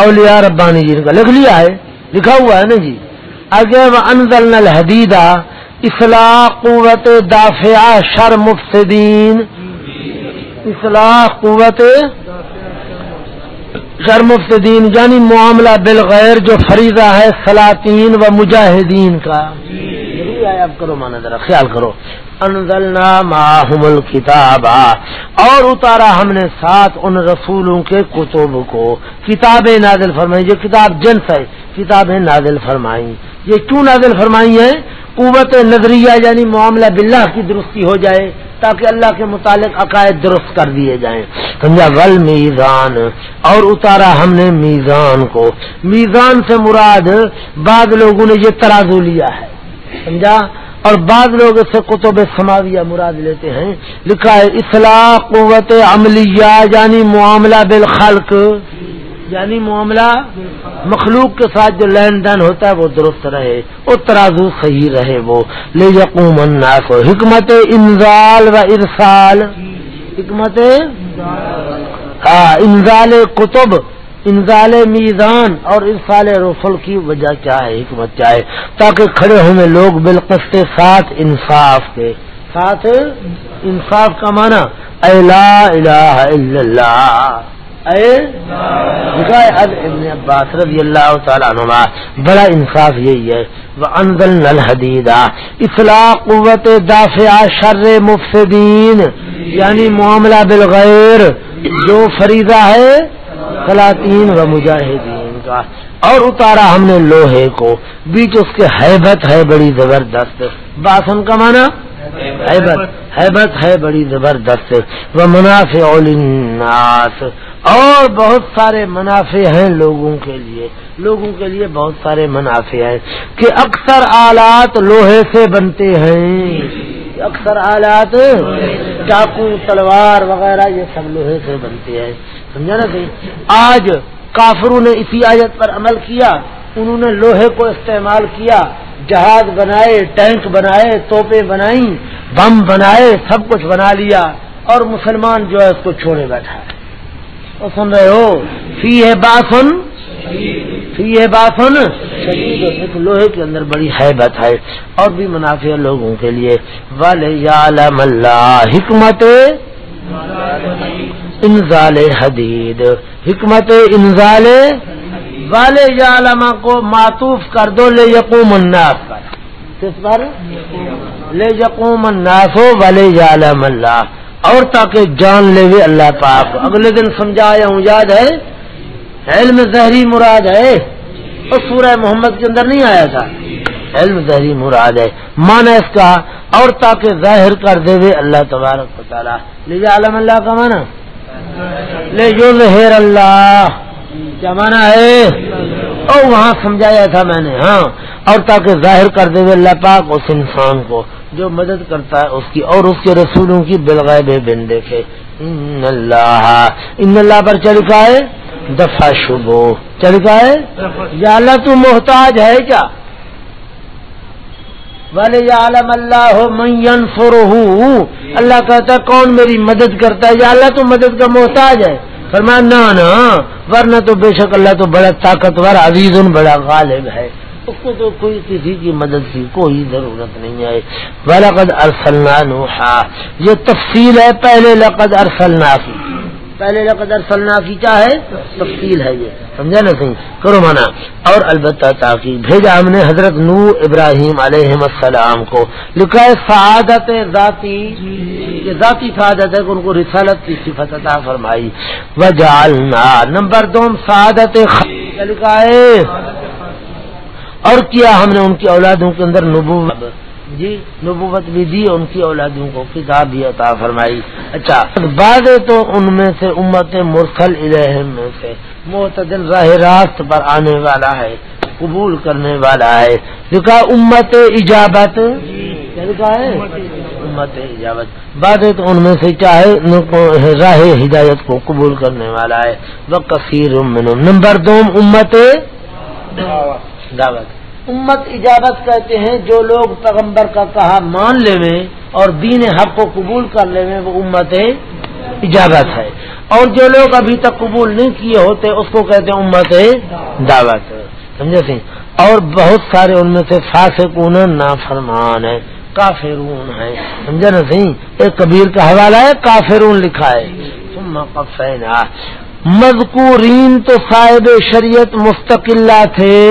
اولیاء ربانیین کا۔ لکھ لیا ہے، لکھا ہوا ہے نا جی۔ اگے وہ انزل الحدیدہ، اصلاح قوت دافع شر مفسدین۔ اصلاح قوت شر مفسدین یعنی معاملہ بالغیر جو فریضہ ہے سلاطین و مجاہدین کا۔ اب کرو مانا ذرا، خیال کرو۔ انزلنا معهم الكتاب اور اتارا ہم نے ساتھ ان رسولوں کے کتب کو۔ کتابیں نازل فرمائی یہ کتاب جنس ہے۔ کتابیں نازل فرمائی یہ کیوں نازل فرمائی ہے قوت نظریہ یعنی معاملہ باللہ کی درستی ہو جائے۔ تاکہ اللہ کے متعلق عقائد درست کر دیے جائیں۔ سمجھا؟ ول میزان۔ اور اتارا ہم نے میزان کو۔ میزان سے مراد بعض لوگوں نے یہ ترازو لیا ہے۔ سمجھا؟ اور بعض لوگ اس سے کتب سماویہ مراد لیتے ہیں۔ لکھا ہے، اصلاح قوت عملیہ یعنی معاملہ بالخلق۔ یعنی معاملہ مخلوق کے ساتھ جو لین دین ہوتا ہے وہ درست رہے، وہ ترازو صحیح رہے وہ۔ لے یقوم الناس حکمت انزال و ارسال۔ حکمت ہاں انزال کتب، انزال میزان اور ارسال رسول کی وجہ کیا ہے، حکمت کیا ہے؟ تاکہ کھڑے ہوئے لوگ بالقسط ساتھ انصاف کے۔ ساتھ انصاف کا معنی، اے لا الہ الا اللہ۔ ابن عباس رضی اللہ تعالیٰ نما بڑا انصاف یہی ہے وہ انزل نل حدیدہ اصلاح قوت دافع شر مفسدین یعنی معاملہ بالغیر، جو فریضہ ہے سلاطین و مجاہدین کا۔ اور اتارا ہم نے لوہے کو، بیچ اس کے حیبت ہے بڑی زبردست۔ باسن کا معنی؟ حیبت۔ حیبت ہے بڑی زبردست۔ وہ منافع الناس اور بہت سارے منافع ہیں لوگوں کے لیے۔ لوگوں کے لیے بہت سارے منافع ہیں۔ کہ اکثر آلات لوہے سے بنتے ہیں۔ اکثر آلات چاقو تلوار وغیرہ یہ سب لوہے سے بنتے ہیں۔ سمجھا نا کہ آج کافروں نے اسی آیت پر عمل کیا۔ انہوں نے لوہے کو استعمال کیا۔ جہاز بنائے، ٹینک بنائے، توپیں بنائی بم بنائے، سب کچھ بنا لیا۔ اور مسلمان جو ہے اس کو چھوڑے بیٹھا ہے۔ سن رہے ہو؟ فی ہے باسن، فی ہے باسن۔ لوہے کے اندر بڑی حیبت ہے۔ اور بھی منافع لوگوں کے لیے۔ اللہ حکمت انزال حدید حکمت انزال والے یا کو معطوف کر دو۔ لے یقوم الناس۔ پر کس پر؟ لے یقوم الناس ہو والے یا اللہ اور تاکہ جان لے وے اللہ پاک۔ اگلے دن سمجھایا ہوں یاد ہے؟ علم زہری مراد ہے۔ اور سورہ محمد کے اندر نہیں آیا تھا۔ علم زہری مراد ہے۔ مانا اس کا، اور تاکہ ظاہر کر دے وے اللہ تبارک و تعالیٰ۔ لے جا عالم اللہ کا مانا لے جو ظہر اللہ۔ کیا مانا ہے؟ او وہاں سمجھایا تھا میں نے ہاں۔ اور تاکہ ظاہر کر دے اللہ پاک اس انسان کو۔ جو مدد کرتا ہے اس کی اور اس کے رسولوں کی بلغائب بن دیکھے ان اللہ ان اللہ پر چلکا ہے؟ دفاع شبو چل کا ہے؟ یا اللہ تو محتاج ہے کیا؟ والے یا عالم اللہ مین فرو اللہ کہتا ہے، کون میری مدد کرتا ہے؟ یا اللہ تو مدد کا محتاج ہے۔ فرمایا نہ، ورنہ تو بے شک اللہ تو بڑا طاقتور، عزیز، بڑا غالب ہے۔ اس کو تو کوئی کسی کی مدد کی کوئی ضرورت نہیں ہے۔ ولقد ارسلنا نوحا۔ یہ تفصیل ہے، پہلے لقد ارسلنا کی پہلے لقد ارسلنا کی کیا ہے؟ تفصیل ہے یہ۔ سمجھا نا صحیح؟ کرو مانا۔ اور البتہ تاکہ بھیجا ہم نے حضرت نو ابراہیم علیہ السلام کو۔ لکھا ہے، سعادت ذاتی۔ یہ ذاتی سعادت ہے کہ ان کو رسالت کی صفت عطا فرمائی۔ وجعلنا۔ نمبر دو سعادت لکھا ہے؟ اور کیا ہم نے ان کی اولادوں کے اندر نبوت جی نبوت بھی دی، ان کی اولادوں کو کتاب بھی عطا فرمائی۔ اچھا بعد تو ان میں سے امت مرسل الہم میں سے معتدل راہ راست پر آنے والا ہے، قبول کرنے والا ہے۔ لکھا امت ایجابت لکھا ہے؟ امت ایجابت بعد تو ان میں سے چاہے راہ ہدایت کو قبول کرنے والا ہے۔ وہ کثیر نمبر دو، امت دعوت دعوت۔ امت اجابت کہتے ہیں جو لوگ پیغمبر کا کہا مان لے اور دین حق کو قبول کر لے وہ امت اجابت ہے۔ اور جو لوگ ابھی تک قبول نہیں کیے ہوتے، اس کو کہتے ہیں امت دعوت۔ سمجھے سی اور بہت سارے ان میں سے فاسقون نافرمان ہے کافرون ہے سمجھا نا سی ایک کبیر کا حوالہ ہے، کافرون لکھا ہے۔ مذکورین تو صاحب شریعت مستقلہ تھے۔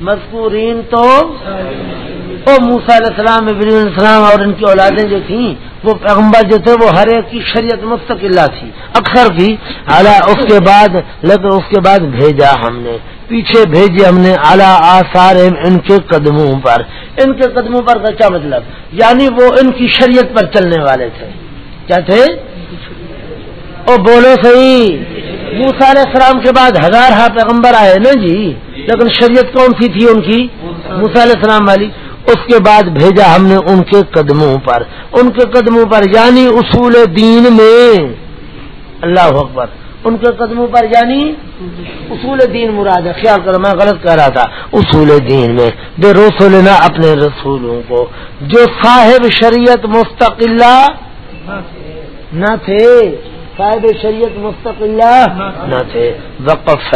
مذکورین تو موسا علیہ السلام ابراہیم علیہ السلام اور ان کی اولادیں جو تھیں، وہ پیغمبر جو تھے، وہ ہر ایک کی شریعت مستقلہ تھی۔ اکثر کی اعلیٰ، اس کے بعد لیکن اس کے بعد بھیجا ہم نے۔ پیچھے بھیجے ہم نے اعلیٰ آثار ان کے قدموں پر۔ ان کے قدموں پر کا کیا مطلب؟ یعنی وہ ان کی شریعت پر چلنے والے تھے۔ کیا تھے؟ او بولو صحیح۔ موسا علیہ السلام کے بعد ہزار ہا پیغمبر آئے نا جی؟ لیکن شریعت کون سی تھی ان کی؟ موسا علیہ السلام والی۔ اس کے بعد بھیجا ہم نے ان کے قدموں پر۔ ان کے قدموں پر یعنی اصول دین میں۔ اللہ اکبر۔ ان کے قدموں پر یعنی اصول دین مراد ہے۔ خیال کرو، میں غلط کہہ رہا تھا۔ اصول دین میں۔ بے رسولنا اپنے رسولوں کو۔ جو صاحب شریعت مستقلہ نہ تھے۔ صاحب شریعت مستقلہ نہ تھے. وقف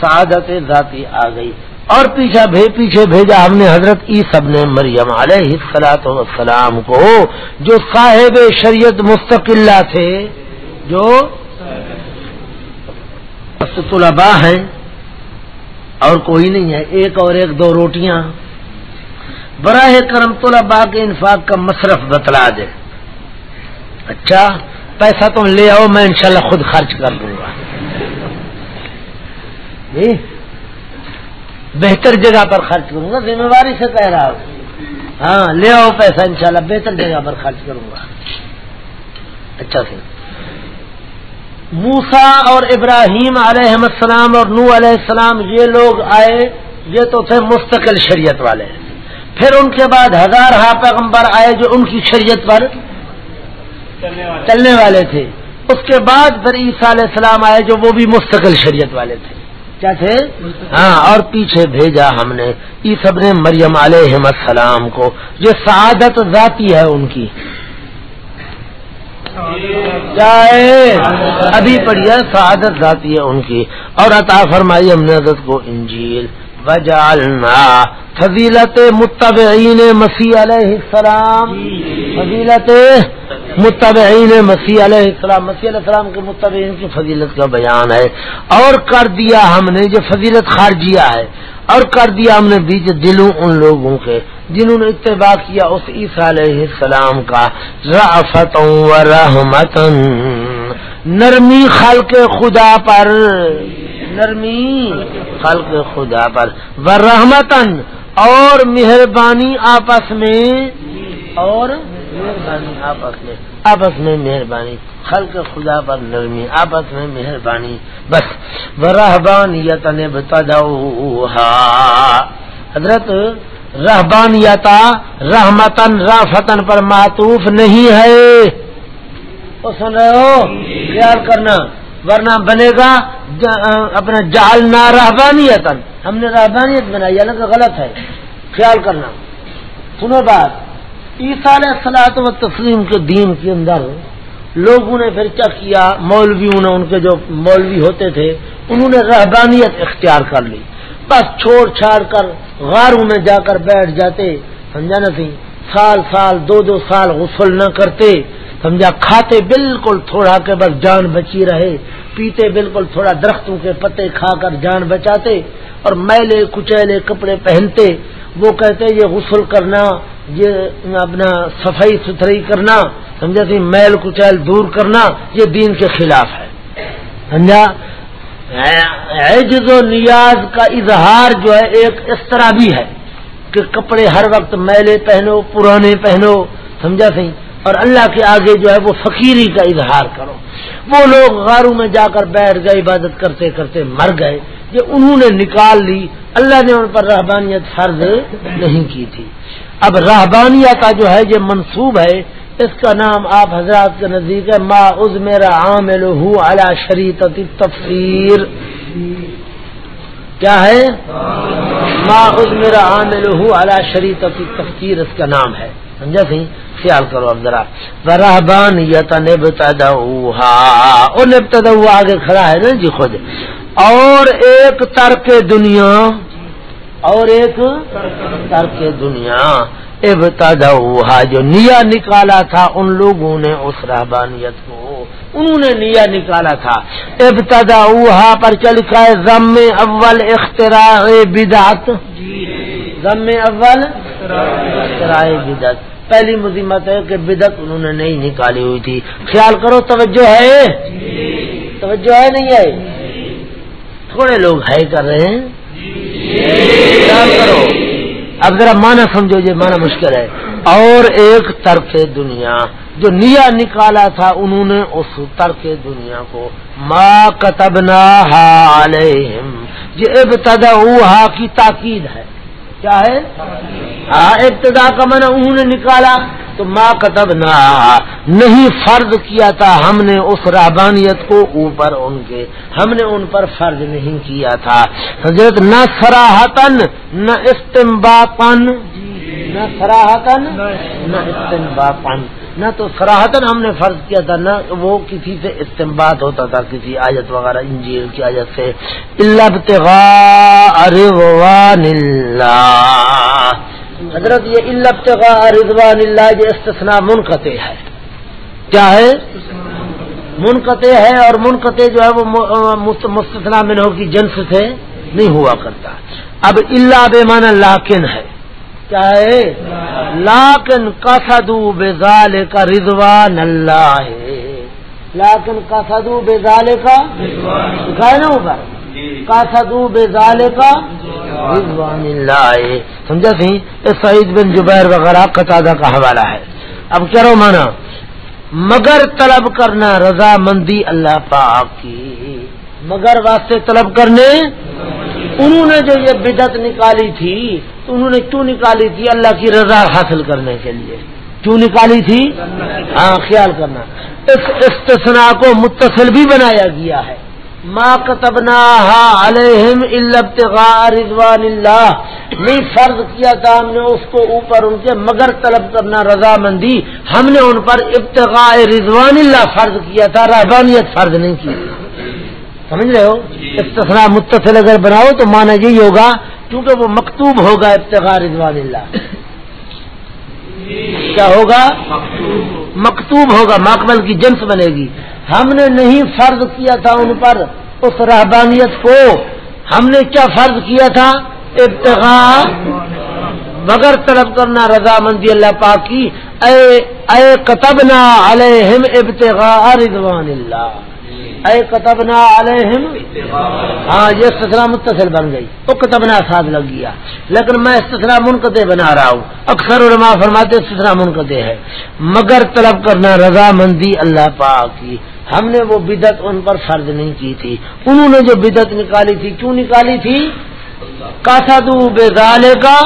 سعادت ذاتی آ گئی. اور پیچھا بھے پیچھے بھیجا ہم نے حضرت ای سب نے مریم علیہ سلاۃ والسلام کو، جو صاحب شریعت مستقلہ تھے، جو طلباء ہیں، اور کوئی نہیں ہے، ایک اور ایک دو روٹیاں۔ براہ کرم طلباء کے انفاق کا مصرف بتلا دے۔ اچھا؟ پیسہ تم لے آؤ، میں انشاءاللہ خود خرچ کر دوں گا۔ جی؟ بہتر جگہ پر خرچ کروں گا، ذمہ داری سے کہہ رہا ہوں۔ ہاں لے آؤ پیسہ انشاءاللہ، بہتر جگہ پر خرچ کروں گا۔ اچھا سر۔ موسا اور ابراہیم علیہ السلام اور نو علیہ السلام، یہ لوگ آئے، یہ تو تھے مستقل شریعت والے۔ پھر ان کے بعد ہزار ہا پیغمبر آئے جو ان کی شریعت پر چلنے والے۔ تھے۔ اس کے بعد پھر عیسیٰ علیہ السلام آئے جو وہ بھی مستقل شریعت والے تھے۔ کیا تھے؟ ہاں اور پیچھے بھیجا ہم نے سب نے مریم علیہ السلام کو۔ جو سعادت ذاتی ہے ان کی۔ ابھی پڑھیے سعادت ذاتی ہے ان کی۔ اور عطا فرمائی ہم نے حضرت کو انجیل۔ وجالنا فضیلت متبعین مسیح علیہ السلام۔ فضیلت متبعین مسیح علیہ السلام، مسیح علیہ السلام کے متبعین کی فضیلت کا بیان ہے۔ اور کر دیا ہم نے جو فضیلت خارجیا ہے، اور کر دیا ہم نے بیچ دلوں ان لوگوں کے جنہوں نے اتباع کیا اس عیسیٰ علیہ السلام کا۔ رافت و رحمت نرمی خلق خدا پر۔ نرمی خلق خدا پر۔ و رحمتن اور مہربانی آپس میں۔ اور مہربانی آپس میں آپس میں مہربانی۔ خلق خدا پر نرمی آپس میں مہربانی۔ بس برہبانیت نے بتا حضرت، رہبانیتا رحمتن رافتن پر معطوف نہیں ہے۔ وہ سن رہے ہو؟ خیال کرنا، ورنہ بنے گا اپنا جال نہ رہبانیتن ہم نے رہبانیت بنائی الگ غلط ہے۔ خیال کرنا۔ سنو بات۔ علیہ سلاط و تسلیم کے دین کے اندر لوگوں نے پھر کیا کیا؟ مولویوں نے ان کے جو مولوی ہوتے تھے، انہوں نے رہبانیت اختیار کر لی۔ بس چھوڑ چھاڑ کر غاروں میں جا کر بیٹھ جاتے، سمجھا نا سی؟ سال سال، دو دو سال غسل نہ کرتے، سمجھا؟ کھاتے بالکل تھوڑا کے بس جان بچی رہے، پیتے بالکل تھوڑا درختوں کے پتے کھا کر جان بچاتے، اور میلے کچیلے کپڑے پہنتے وہ کہتے یہ غسل کرنا، یہ اپنا صفائی ستھرائی کرنا، سمجھا سی میل کچیل دور کرنا، یہ دین کے خلاف ہے۔ سمجھا؟ عجز و نیاز کا اظہار جو ہے ایک اس طرح بھی ہے کہ کپڑے ہر وقت میلے پہنو، پرانے پہنو، سمجھا سی اور اللہ کے آگے جو ہے وہ فقیری کا اظہار کرو۔ وہ لوگ غاروں میں جا کر بیٹھ گئے، عبادت کرتے کرتے مر گئے۔ یہ انہوں نے نکال لی۔ اللہ نے ان پر رہبانیت فرض نہیں کی تھی۔ اب رہبانیہ کا جو ہے یہ منصوب ہے، اس کا نام آپ حضرات کے نزدیک ہے، ما از میرا عامل اعلی شریط تفسیر کیا ہے؟ ما از میرا عامل اعلی شریط تفسیر اس کا نام ہے۔ سمجھا سی؟ خیال کرو اب ذرا۔ رحبان یت نبتدا نبتدا آگے کھڑا ہے نا جی خود۔ اور ایک ترک دنیا، اور ایک ترک دنیا۔ ابتدا جو نیا نکالا تھا، ان لوگوں نے اس رحبانیت کو، انہوں نے نیا نکالا تھا۔ ابتدا پر چل کا ضم اول اختراع بدعت۔ ضم اول اختراع بدعت۔ پہلی مذمت ہے کہ بدعت انہوں نے نہیں نکالی ہوئی تھی۔ خیال کرو، توجہ ہے؟ توجہ ہے نہیں ہے؟ تھوڑے لوگ ہے کر رہے ہیں؟ کرو۔ اب ذرا مانا سمجھو جی، یہ مانا مشکل ہے۔ اور ایک ترک دنیا جو نیا نکالا تھا، انہوں نے اس ترک دنیا کو ما کتبنا یہ ابتدا کی تاکید ہے۔ کیا ہے؟ ہاں ابتدا کا من انہوں نے نکالا۔ تو ماں کتب نہ نہیں فرض کیا تھا ہم نے اس رحبانیت کو اوپر ان کے۔ ہم نے ان پر فرض نہیں کیا تھا۔ حضرت، نہ سراہتن نہ استمباپن نہ سراہتن نہ استمباپن نہ تو سراہتن ہم نے فرض کیا تھا، نہ وہ کسی سے استمباد ہوتا تھا، کسی آیت وغیرہ، انجیل کی آیت سے۔ اللہ۔ حضرت یہ رضوان اللہ یہ استثناء منقطع ہے۔ کیا ہے؟ منقطع ہے اور منقطع جو ہے وہ مستثنا منہو کی جنس سے نہیں ہوا کرتا۔ اب اللہ بے مانا لاکن ہے۔ کیا ہے؟ لاکن کسدو بے ظال کا رضوان اللہ۔ ہے لاکن کسدو بے ظال کا نا اوپر کاسدو بے ظال کا رضوان اللہ۔ سمجھا سی سعید بن جبیر وغیرہ قطع کا حوالہ ہے۔ اب کرو مانا؟ مگر طلب کرنا رضا مندی اللہ پاک کی۔ مگر واسطے طلب کرنے؟ انہوں نے جو یہ بدت نکالی تھی تو انہوں نے کیوں نکالی تھی اللہ کی رضا حاصل کرنے کے لیے؟ کیوں نکالی تھی؟ ہاں خیال کرنا۔ اس استثناء کو متصل بھی بنایا گیا ہے۔ ما کتبنا علیہم رضوان اللہ نہیں فرض کیا تھا ہم نے اس کو اوپر ان کے مگر طلب کرنا رضامندی. ہم نے ان پر ابتغاء رضوان اللہ فرض کیا تھا رحبانیت فرض نہیں کی. سمجھ رہے ہو؟ استثناء متصل اگر بناؤ تو مانا یہی ہوگا کیونکہ وہ مکتوب ہوگا ابتغاء رضوان اللہ. کیا ہوگا؟ مکتوب ہوگا، ماکمل کی جنس بنے گی۔ ہم نے نہیں فرض کیا تھا ان پر، اس رحبانیت کو۔ ہم نے کیا فرض کیا تھا؟ ابتغاء مگر طلب کرنا رضامندی اللہ پاک کی۔ اے اے، کتبنا علیہم ابتغاء رضوان اللہ۔ اے کتبنا علیہم۔ ہاں یہ استثنا متصل بن گئی۔ تو کتبنا ساتھ لگ گیا۔ لیکن میں استثنا منقطع بنا رہا ہوں۔ اکثر علماء فرماتے استثنا منقطع ہے۔ مگر طلب کرنا رضامندی اللہ پاک کی۔ ہم نے وہ بدت ان پر فرض نہیں کی تھی۔ انہوں نے جو بدت نکالی تھی، کیوں نکالی تھی؟ کاسادو بے کا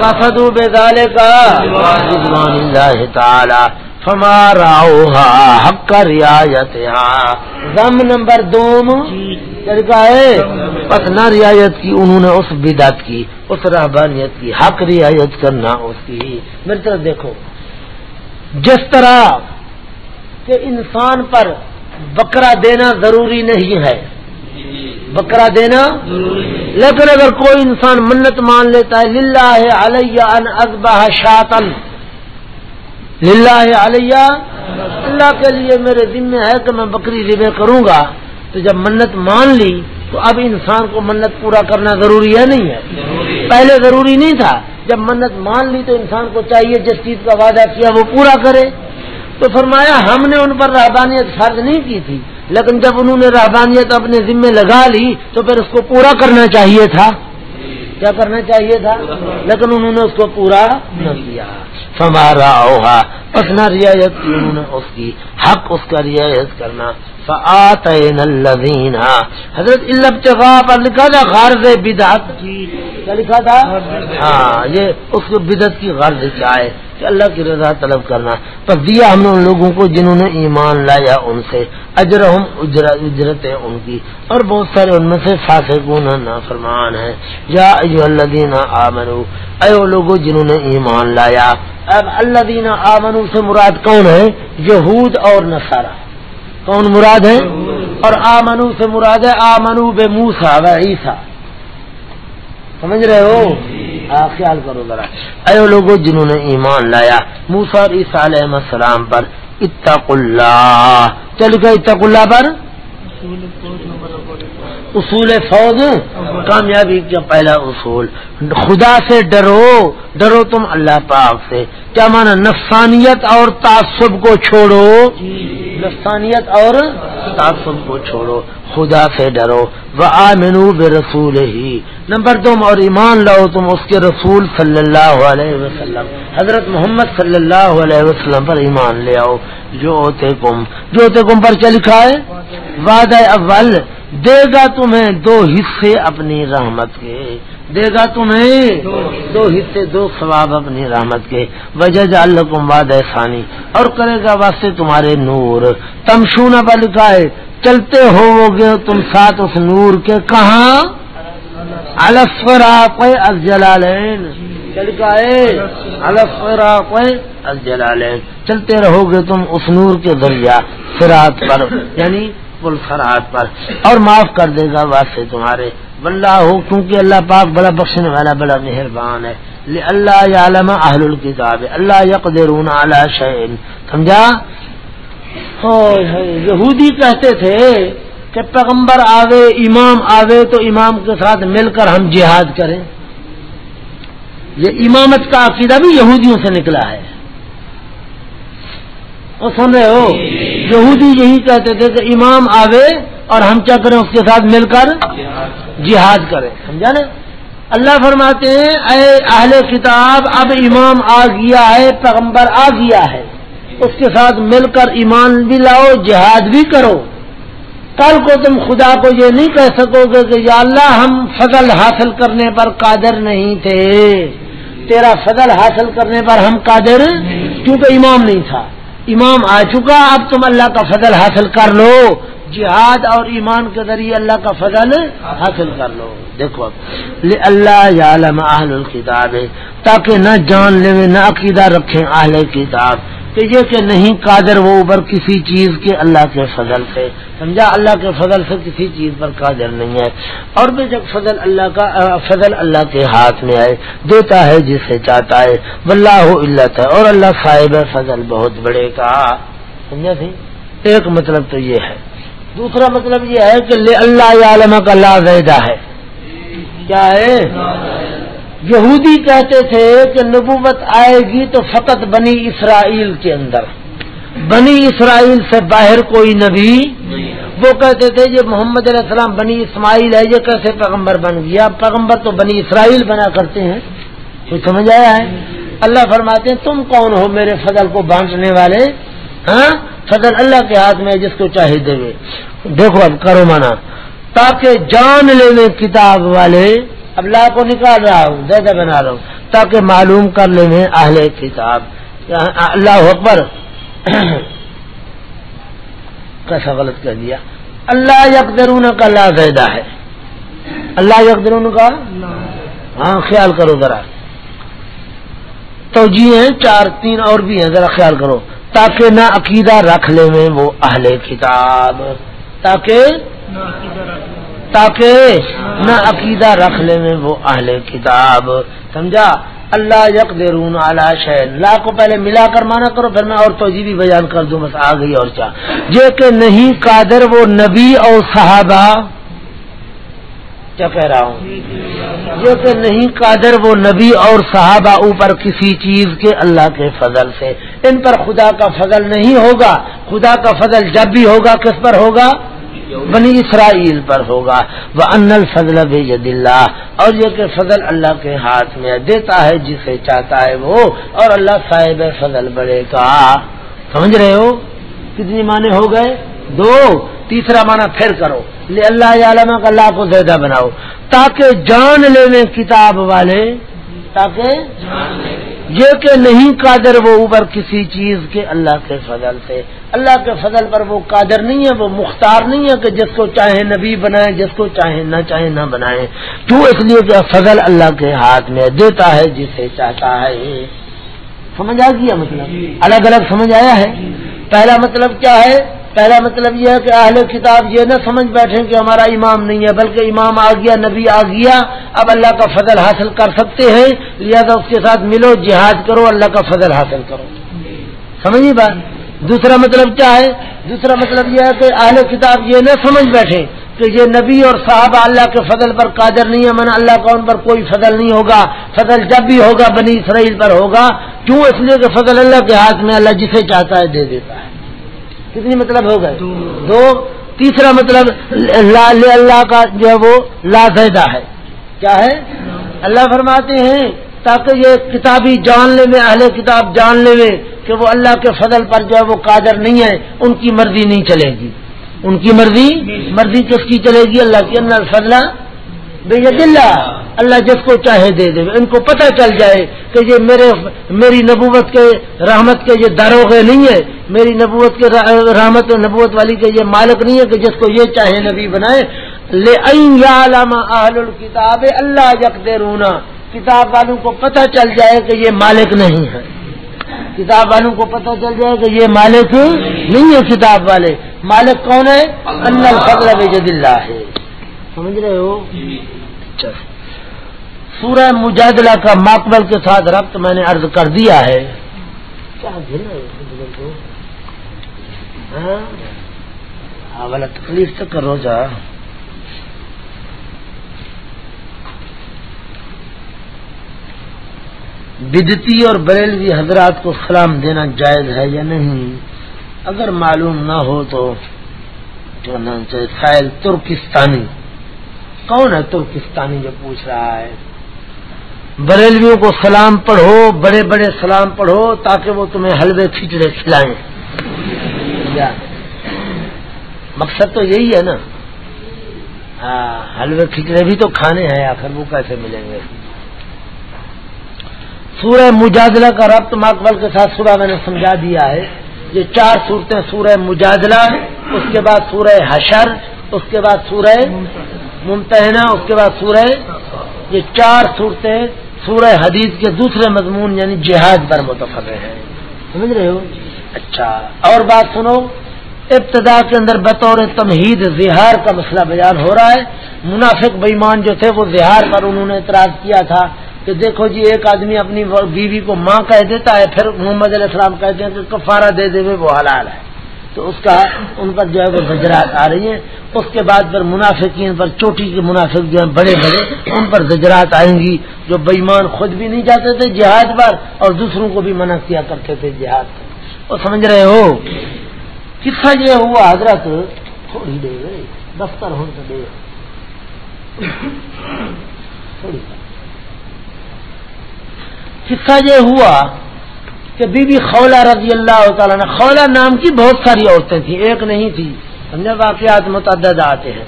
کاسادو بے دالے کا حق کا رعایت غم نمبر دو طریقہ ہے بس نہ رعایت کی انہوں نے اس بدعت کی اس رحبانیت کی حق رعایت کرنا اس کی۔ میری طرف دیکھو۔ جس طرح کہ انسان پر بکرا دینا ضروری نہیں ہے۔ بکرا دینا لیکن اگر کوئی انسان منت مان لیتا ہے للہ علیہ ان ازبہ شاطن للہ علیہ، اللہ کے لیے میرے دن میں ہے کہ میں بکری ذبح کروں گا۔ تو جب منت مان لی، تو اب انسان کو منت پورا کرنا ضروری ہے، نہیں ہے؟ پہلے ضروری نہیں تھا۔ جب منت مان لی تو انسان کو چاہیے جس چیز کا وعدہ کیا وہ پورا کرے۔ تو فرمایا، ہم نے ان پر رحبانیت فرض نہیں کی تھی، لیکن جب انہوں نے رحبانیت اپنے ذمے لگا لی تو پھر اس کو پورا کرنا چاہیے تھا۔ کیا کرنا چاہیے تھا؟ لیکن انہوں نے اس کو پورا نہ کیا۔ ہمارا اوہا، پس نہ رعایت کی انہوں نے اس کی حق، اس کا رعایت کرنا۔ الذین۔ حضرت البتغاء پر لکھا تھا، غرض بدعت کیا لکھا تھا؟ ہاں یہ اس کو بدعت کی غرض کیا ہے؟ کہ اللہ کی رضا طلب کرنا پر دیا ہم نے ان لوگوں کو جنہوں نے ایمان لایا ان سے اجرہم اجرت ہے ان کی اور بہت سارے ان میں سے فاسقون نافرمان ہیں۔ یا ایو الذین آمنو، اے وہ لوگوں جنہوں نے ایمان لایا۔ اب اللہ دینا آمنو سے مراد کون ہے یہود اور نصارہ۔ کون مراد ہے اور آمنو سے مراد ہے آمنو بے موسا و عیسا سمجھ رہے ہو؟ خیال کرو ذرا۔ اے لوگوں جنہوں نے ایمان لایا موسا اور عیسا علیہ السلام پر اتق اللہ۔ چل گئے اتق اللہ پر؟ اصول فوج کامیابی کا پہلا اصول۔ خدا سے ڈرو ڈرو تم اللہ پاک سے۔ کیا مانا نفسانیت اور تعصب کو چھوڑو؟ نفسانیت اور تعصب کو چھوڑو۔ خدا سے ڈرو۔ وہ آمنو بے رسول ہی نمبر تم اور ایمان لاؤ تم اس کے رسول صلی اللہ علیہ وسلم۔ حضرت محمد صلی اللہ علیہ وسلم پر ایمان لے آؤ۔ جو کم جو کم پر کیا لکھا ہے؟ وعدہ اول۔ دے گا تمہیں دو حصے اپنی رحمت کے۔ دے گا تمہیں دو حصے، دو ثواب اپنی رحمت کے۔ وجہ الکم واد اور کرے گا واسطے تمہارے نور۔ تم شونا پر لکھا ہے، چلتے ہو گے تم ساتھ اس نور کے۔ کہاں؟ الفرا الجلالین۔ لکھا ہے الفرا الجلالین۔ چلتے رہو گے تم اس نور کے ذریعہ سرات پر۔ یعنی پل سرات پر۔ اور معاف کر دے گا واسطے تمہارے۔ بلّہ ہو کیونکہ اللہ پاک بڑا بخشنے والا، بڑا مہربان ہے۔ اللہ عالم اہل الکتاب، اللہ یقدرون علی شعین سمجھا؟ یہودی کہتے تھے کہ پیغمبر آوے، امام آوے، تو امام کے ساتھ مل کر ہم جہاد کریں۔ یہ امامت کا عقیدہ بھی یہودیوں سے نکلا ہے۔ وہ سن رہے ہو؟ یہودی یہی کہتے تھے کہ امام آوے اور ہم کیا کریں اس کے ساتھ مل کر جہاد کریں۔ سمجھا نا؟ اللہ فرماتے ہیں، اے اہل کتاب، اب امام آ گیا ہے، پیغمبر آ گیا ہے۔ اس کے ساتھ مل کر ایمان بھی لاؤ، جہاد بھی کرو۔ کل کو تم خدا کو یہ نہیں کہہ سکو گے کہ یا اللہ، ہم فضل حاصل کرنے پر قادر نہیں تھے۔ تیرا فضل حاصل کرنے پر ہم قادر کیونکہ امام نہیں تھا۔ امام آ چکا، اب تم اللہ کا فضل حاصل کر لو۔ جہاد اور ایمان کے ذریعے اللہ کا فضل حاصل کر لو۔ دیکھو اللہ عالم اہل الکتاب تاکہ نہ جان لے نہ عقیدہ رکھیں اہل کتاب کہ یہ کہ نہیں قادر وہ اوپر کسی چیز کے اللہ کے فضل سے۔ سمجھا؟ اللہ کے فضل سے کسی چیز پر قادر نہیں ہے۔ اور بھی جب فضل اللہ کا فضل اللہ کے ہاتھ میں آئے، دیتا ہے جسے چاہتا ہے۔ واللہ اللہ اور اللہ صاحب فضل بہت بڑے کا۔ سمجھا تھی ایک مطلب تو یہ ہے۔ دوسرا مطلب یہ ہے کہ اللہ عالم کا لا زیدہ ہے۔ کیا ہے؟ یہودی کہتے تھے کہ نبوت آئے گی تو فقط بنی اسرائیل کے اندر۔ بنی اسرائیل سے باہر کوئی نبی وہ کہتے تھے یہ محمد علیہ السلام بنی اسماعیل ہے، یہ کیسے پیغمبر بن گیا؟ پیغمبر تو بنی اسرائیل بنا کرتے ہیں۔ کچھ سمجھ آیا ہے؟ اللہ فرماتے ہیں، تم کون ہو میرے فضل کو بانٹنے والے؟ ہاں؟ فضل اللہ کے ہاتھ میں جس کو چاہے دے۔ دیکھو اب کرو مانا، تاکہ جان لینے کتاب والے اب لا کو نکال رہا ہوں، دے دے بنا رہا ہوں تاکہ معلوم کر لینے اہل کتاب۔ اللہ اکبر۔ کیسا غلط کہہ دیا۔ اللہ یکدرون کا لا زیدہ ہے۔ اللہ یکدرون کا ہاں خیال کرو ذرا۔ تو جی ہیں، چار، تین اور بھی ہیں، ذرا خیال کرو۔ تاکہ نہ عقیدہ رکھ لے میں وہ اہل کتاب۔ تاکہ تاکہ نہ عقیدہ رکھ لے میں وہ اہل کتاب۔ سمجھا؟ اللہ یک درون اعلی شہن لا کو پہلے ملا کر مانا کرو، پھر میں اور تو بھی بیان کر دوں، بس آ گئی اور چاہ۔ یہ کہ نہیں، قادر وہ نبی اور صحابہ۔ کیا کہہ رہا ہوں؟ یہ کہ نہیں، قادر وہ نبی اور صحابہ اوپر کسی چیز کے اللہ کے فضل سے۔ ان پر خدا کا فضل نہیں ہوگا۔ خدا کا فضل جب بھی ہوگا، کس پر ہوگا؟ بنی اسرائیل پر ہوگا۔ وہ ان الفضل بید اللہ اور یہ کہ فضل اللہ کے ہاتھ میں دیتا ہے، جسے چاہتا ہے وہ۔ اور اللہ صاحب فضل بڑے کا۔ سمجھ رہے ہو؟ کتنی معنی ہو گئے؟ دو۔ تیسرا معنی پھر کرو۔ لے اللہ عالم کا اللہ کو زیادہ بناؤ۔ تاکہ جان لے کتاب والے، تاکہ یہ کہ نہیں قادر وہ اوپر کسی چیز کے اللہ کے فضل سے۔ اللہ کے فضل پر وہ قادر نہیں ہے وہ مختار نہیں ہے کہ جس کو چاہے نبی بنائے جس کو چاہے نہ چاہے نہ بنائے۔ کیوں اس لیے کہ فضل اللہ کے ہاتھ میں دیتا ہے جسے چاہتا ہے۔ سمجھ آ گیا مطلب؟ الگ الگ سمجھ آیا ہے؟ پہلا مطلب کیا ہے؟ پہلا مطلب یہ ہے کہ اہل کتاب یہ نہ سمجھ بیٹھے کہ ہمارا امام نہیں ہے، بلکہ امام آ گیا، نبی آ گیا، اب اللہ کا فضل حاصل کر سکتے ہیں، لہٰذا اس کے ساتھ ملو، جہاد کرو، اللہ کا فضل حاصل کرو۔ سمجھیے بات؟ دوسرا مطلب کیا ہے؟ دوسرا مطلب یہ ہے کہ اہل کتاب یہ نہ سمجھ بیٹھے کہ یہ نبی اور صحابہ اللہ کے فضل پر قادر نہیں ہے من اللہ کا ان پر کوئی فضل نہیں ہوگا۔ فضل جب بھی ہوگا، بنی اسرائیل پر ہوگا۔ کیوں اس لیے کہ فضل اللہ کے ہاتھ میں اللہ جسے چاہتا ہے دے دیتا ہے؟ کتنی مطلب ہو گئے؟ دو، تیسرا مطلب اللہ کا جو ہے وہ لا زیدہ ہے۔ کیا ہے؟ اللہ فرماتے ہیں، تاکہ یہ کتابی جان لے میں، اہل کتاب جان لے میں کہ وہ اللہ کے فضل پر جو ہے وہ قادر نہیں ہے، ان کی مرضی نہیں چلے گی۔ ان کی مرضی مرضی کس کی چلے گی؟ اللہ کی۔ اللہ فضلہ بے اللہ اللہ جس کو چاہے دے دے۔ ان کو پتہ چل جائے کہ یہ میرے میری نبوت کے رحمت کے یہ داروغے نہیں ہے میری نبوت کے رحمت و نبوت والی کے یہ مالک نہیں ہے کہ جس کو یہ چاہے نبی بنائے۔ لے علامہ اہل الکتاب اللہ یک رونا کتاب والوں کو پتہ چل جائے کہ یہ مالک نہیں ہے کتاب والوں کو پتہ چل جائے کہ یہ مالک نہیں ہے کتاب والے۔ مالک کون ہے اللہ فضل جد اللہ۔ ہے سمجھ رہے ہو؟ اچھا سورہ مجادلہ کا مقبل کے ساتھ ربط میں نے عرض کر دیا ہے۔ کیا ہاں؟ والا تکلیف تو کرو جا۔ بدتی اور بریلوی حضرات کو سلام دینا جائز ہے یا نہیں؟ اگر معلوم نہ ہو تو سائل ترکستانی۔ کون ہے ترکستانی جو پوچھ رہا ہے؟ بریلویوں کو سلام پڑھو، بڑے بڑے سلام پڑھو تاکہ وہ تمہیں حلوے کھچڑے کھلائیں۔ مقصد تو یہی ہے نا۔ ہاں حلوے کھچڑے بھی تو کھانے ہیں، آخر وہ کیسے ملیں گے؟ سورہ مجادلہ کا ربط مقبل کے ساتھ سورہ میں نے سمجھا دیا ہے۔ یہ چار صورتیں سورہ مجادلہ اس کے بعد سورہ حشر، اس کے بعد سورہ ممتحنہ، اس کے بعد سورہ یہ چار صورتیں سورہ حدیث کے دوسرے مضمون یعنی جہاد پر متفر ہیں۔ سمجھ رہے ہو؟ اچھا اور بات سنو، ابتدا کے اندر بطور تمہید زہار کا مسئلہ بیان ہو رہا ہے۔ منافق بےمان جو تھے، وہ زہار پر انہوں نے اعتراض کیا تھا کہ دیکھو جی ایک آدمی اپنی بیوی کو ماں کہہ دیتا ہے، پھر محمد علیہ السلام کہتے ہیں کہ کفارہ دے دے، وہ حلال ہے۔ تو اس کا ان پر جو ہے وہ زجرات آ رہی ہیں۔ اس کے بعد پھر منافقین پر چوٹی کے منافق جو ہیں بڑے بڑے، ان پر زجرات آئیں گی جو بےمان خود بھی نہیں جاتے تھے جہاد پر اور دوسروں کو بھی منع کیا کرتے تھے جہاد پر۔ وہ سمجھ رہے ہو؟ کسا یہ ہوا حضرت، تھوڑی دیر دفتر ہونے دے قصہ یہ ہوا کہ بی بی خولا رضی اللہ تعالیٰ نے خولا نام کی بہت ساری عورتیں تھیں، ایک نہیں تھی۔ سمجھا واقعات متعدد آتے ہیں۔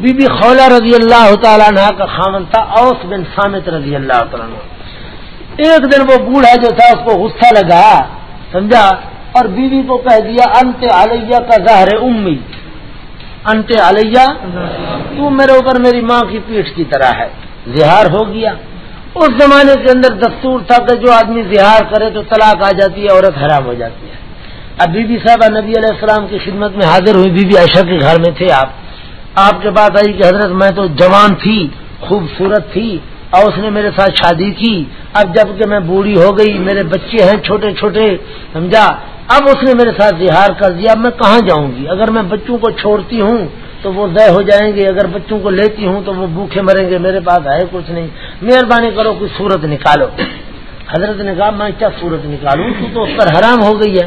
بی بی خولا رضی اللہ تعالیٰ عنہ کا خامن تھا، اوس بن سامت رضی اللہ تعالیٰ عنہ۔ ایک دن وہ بوڑھا جو تھا، اس کو غصہ لگا، سمجھا؟ اور بیوی کو کہہ دیا، انت علیہ کا ظاہر امی۔ انت علیہ، تو میرے اوپر میری ماں کی پیٹھ کی طرح ہے۔ زہار ہو گیا۔ اس زمانے کے اندر دستور تھا کہ جو آدمی زہار کرے تو طلاق آ جاتی ہے، عورت حرام ہو جاتی ہے۔ اب بی بی صاحبہ نبی علیہ السلام کی خدمت میں حاضر ہوئی، بی بی عائشہ کے گھر میں تھے آپ۔ آپ کے بات آئی کہ حضرت میں تو جوان تھی، خوبصورت تھی اور اس نے میرے ساتھ شادی کی۔ اب جبکہ میں بوڑھی ہو گئی، میرے بچے ہیں چھوٹے چھوٹے، سمجھا؟ اب اس نے میرے ساتھ زہار کر دیا، اب میں کہاں جاؤں گی؟ اگر میں بچوں کو چھوڑتی ہوں تو وہ ضے ہو جائیں گے اگر بچوں کو لیتی ہوں تو وہ بھوکھے مریں گے میرے پاس ہے کچھ نہیں۔ مہربانی کرو کوئی صورت نکالو۔ حضرت نے کہا میں کیا صورت نکالوں؟ تو, تو اس پر حرام ہو گئی ہے۔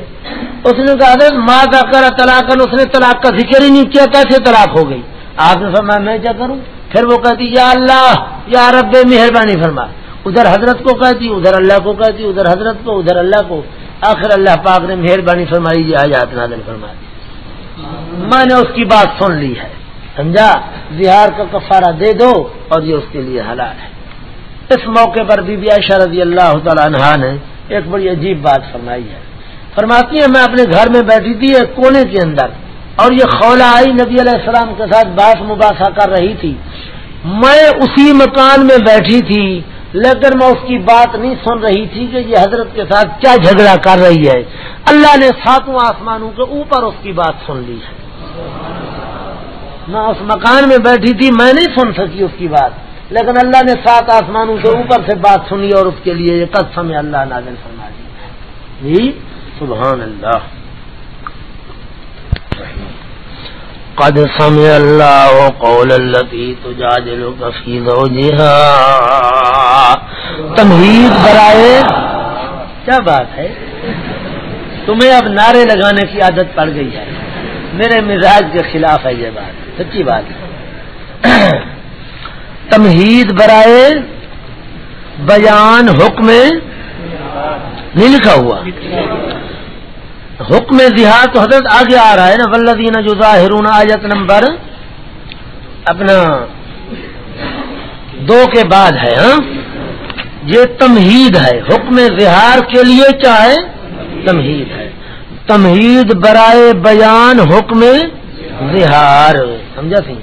اس نے کہا حضرت ماں کا کرا طلاق اس نے طلاق کا ذکر ہی نہیں کیا کیسے طلاق ہو گئی؟ آپ نے فرمایا میں کیا کروں؟ پھر وہ کہتی یا اللہ یا رب مہربانی فرما۔ ادھر حضرت کو کہتی ادھر اللہ کو کہتی ادھر حضرت کو ادھر اللہ کو۔ آخر اللہ پاک نے مہربانی فرمائی جی آج نادل فرما دی۔ میں نے اس کی بات سن لی ہے۔ سمجھا؟ بہار کا کفارہ دے دو اور یہ اس کے لیے حلال ہے۔ اس موقع پر بی بی عائشہ رضی اللہ تعالیٰ عنہ نے ایک بڑی عجیب بات فرمائی ہے۔ فرماتی ہے میں اپنے گھر میں بیٹھی تھی، ایک کونے کے اندر۔ اور یہ خولا آئی نبی علیہ السلام کے ساتھ بات مباحثہ کر رہی تھی۔ میں اسی مکان میں بیٹھی تھی، لیکن میں اس کی بات نہیں سن رہی تھی کہ یہ حضرت کے ساتھ کیا جھگڑا کر رہی ہے۔ اللہ نے ساتوں آسمانوں کے اوپر اس کی بات سن لی ہے۔ میں اس مکان میں بیٹھی تھی، میں نہیں سن سکی اس کی بات۔ لیکن اللہ نے سات آسمانوں کے اوپر سے بات سنی اور اس کے لیے یہ قسم اللہ نازل فرما دی۔ جی؟ سبحان اللہ۔ قد سمع اللہ قول التي تجادلك في زوجها تمہید برائے۔ کیا بات ہے؟ تمہیں اب نعرے لگانے کی عادت پڑ گئی ہے۔ میرے مزاج کے خلاف ہے یہ بات، سچی بات ہے۔ تمہید برائے بیان حکم نہیں لکھا ہوا۔ حکم دیہات تو حضرت آگے آ رہا ہے نا ولدین جو ظاہرون آیت نمبر اپنا دو کے بعد ہے ہاں۔ یہ تمہید ہے، حکم زہار کے لیے چاہے تمہید ہے۔ تمہید برائے بیان حکم زہار۔ سمجھا سی؟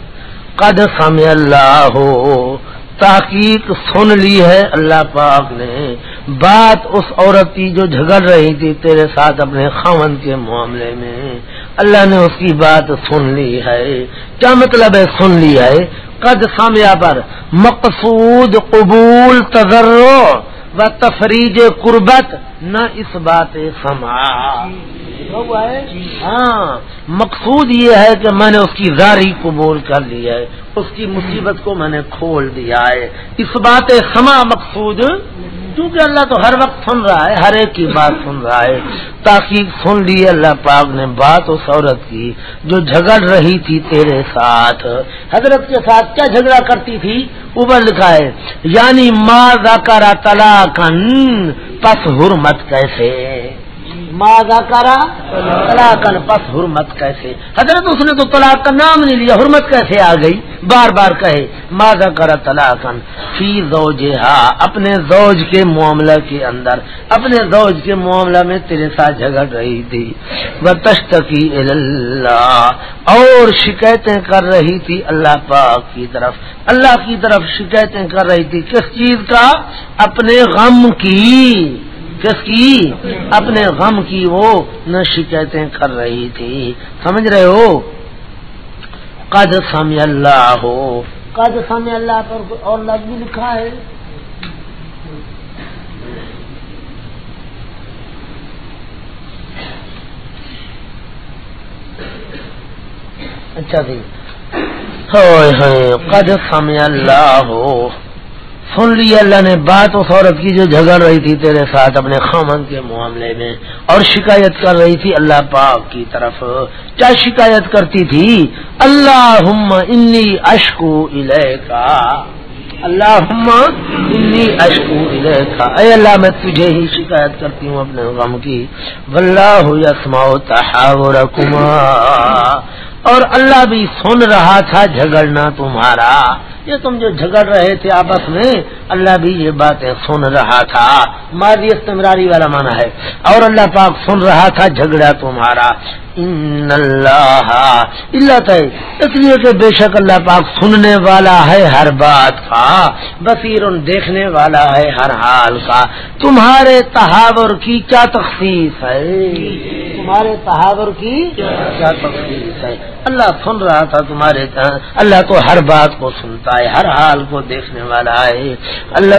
قد سمع اللہ ہو تحقیق سن لی ہے اللہ پاک نے۔ بات اس عورت کی جو جھگڑ رہی تھی تیرے ساتھ اپنے خاون کے معاملے میں۔ اللہ نے اس کی بات سن لی ہے۔ کیا مطلب ہے سن لی ہے؟ قد سامیا پر مقصود قبول تجرو و تفریج قربت نہ اس بات سما ہاں مقصود یہ ہے کہ میں نے اس کی زاری قبول کر لی ہے اس کی مصیبت کو میں نے کھول دیا ہے۔ اس بات سما مقصود کیونکہ اللہ تو ہر وقت سن رہا ہے، ہر ایک کی بات سن رہا ہے۔ تاکہ سن لی، اللہ پاک نے بات اس عورت کی جو جھگڑ رہی تھی تیرے ساتھ۔ حضرت کے ساتھ کیا جھگڑا کرتی تھی؟ اوبر لکھا ہے یعنی ماں زکارا تلا کن پس حرمت کیسے؟ ماضا کرا طلاق پس حرمت کیسے؟ حضرت اس نے تو طلاق کا نام نہیں لیا، حرمت کیسے آ گئی؟ بار بار کہے ماضا کرا طلاقن فی زوج اپنے زوج کے معاملہ کے اندر، اپنے زوج کے معاملہ میں تیرے ساتھ جھگڑ رہی تھی۔ وہ تشتقی اللہ اور شکایتیں کر رہی تھی اللہ پاک کی طرف۔ اللہ کی طرف شکایتیں کر رہی تھی۔ کس چیز کا؟ اپنے غم کی۔ کس کی اپنے غم کی وہ نہ شکایتیں کر رہی تھی۔ سمجھ رہے ہو؟ قد سمع اللہ۔ ہو قد سمع اللہ پر اور لفظ بھی لکھا ہے۔ اچھا جی۔ قد سمع اللہ۔ ہو سن لی، اللہ نے بات اس عورت کی جو جھگڑ رہی تھی، تیرے ساتھ اپنے خامن کے معاملے میں اور شکایت کر رہی تھی اللہ پاک کی طرف۔ کیا شکایت کرتی تھی؟ اللہ انی اشکو کا اللہ انی اشکو کا اے اللہ، میں تجھے ہی شکایت کرتی ہوں اپنے غم کی۔ واللہ یسماؤ تحاورکما۔ اور اللہ بھی سن رہا تھا جھگڑنا تمہارا۔ یہ تم جو جھگڑ رہے تھے آپس میں، اللہ بھی یہ باتیں سن رہا تھا۔ ماضی استمراری والا مانا ہے۔ اور اللہ پاک سن رہا تھا جھگڑا تمہارا۔ ان اللہ اللہ اس لیے کہ بے شک اللہ پاک سننے والا ہے ہر بات کا، بصیر دیکھنے والا ہے ہر حال کا۔ تمہارے تحاور کی کیا تخصیص ہے؟ تمہارے تحاور کی کیا تخصیص ہے؟ اللہ سن رہا تھا تمہارے اللہ تو ہر بات کو سنتا ہے، ہر حال کو دیکھنے والا ہے۔ اللہ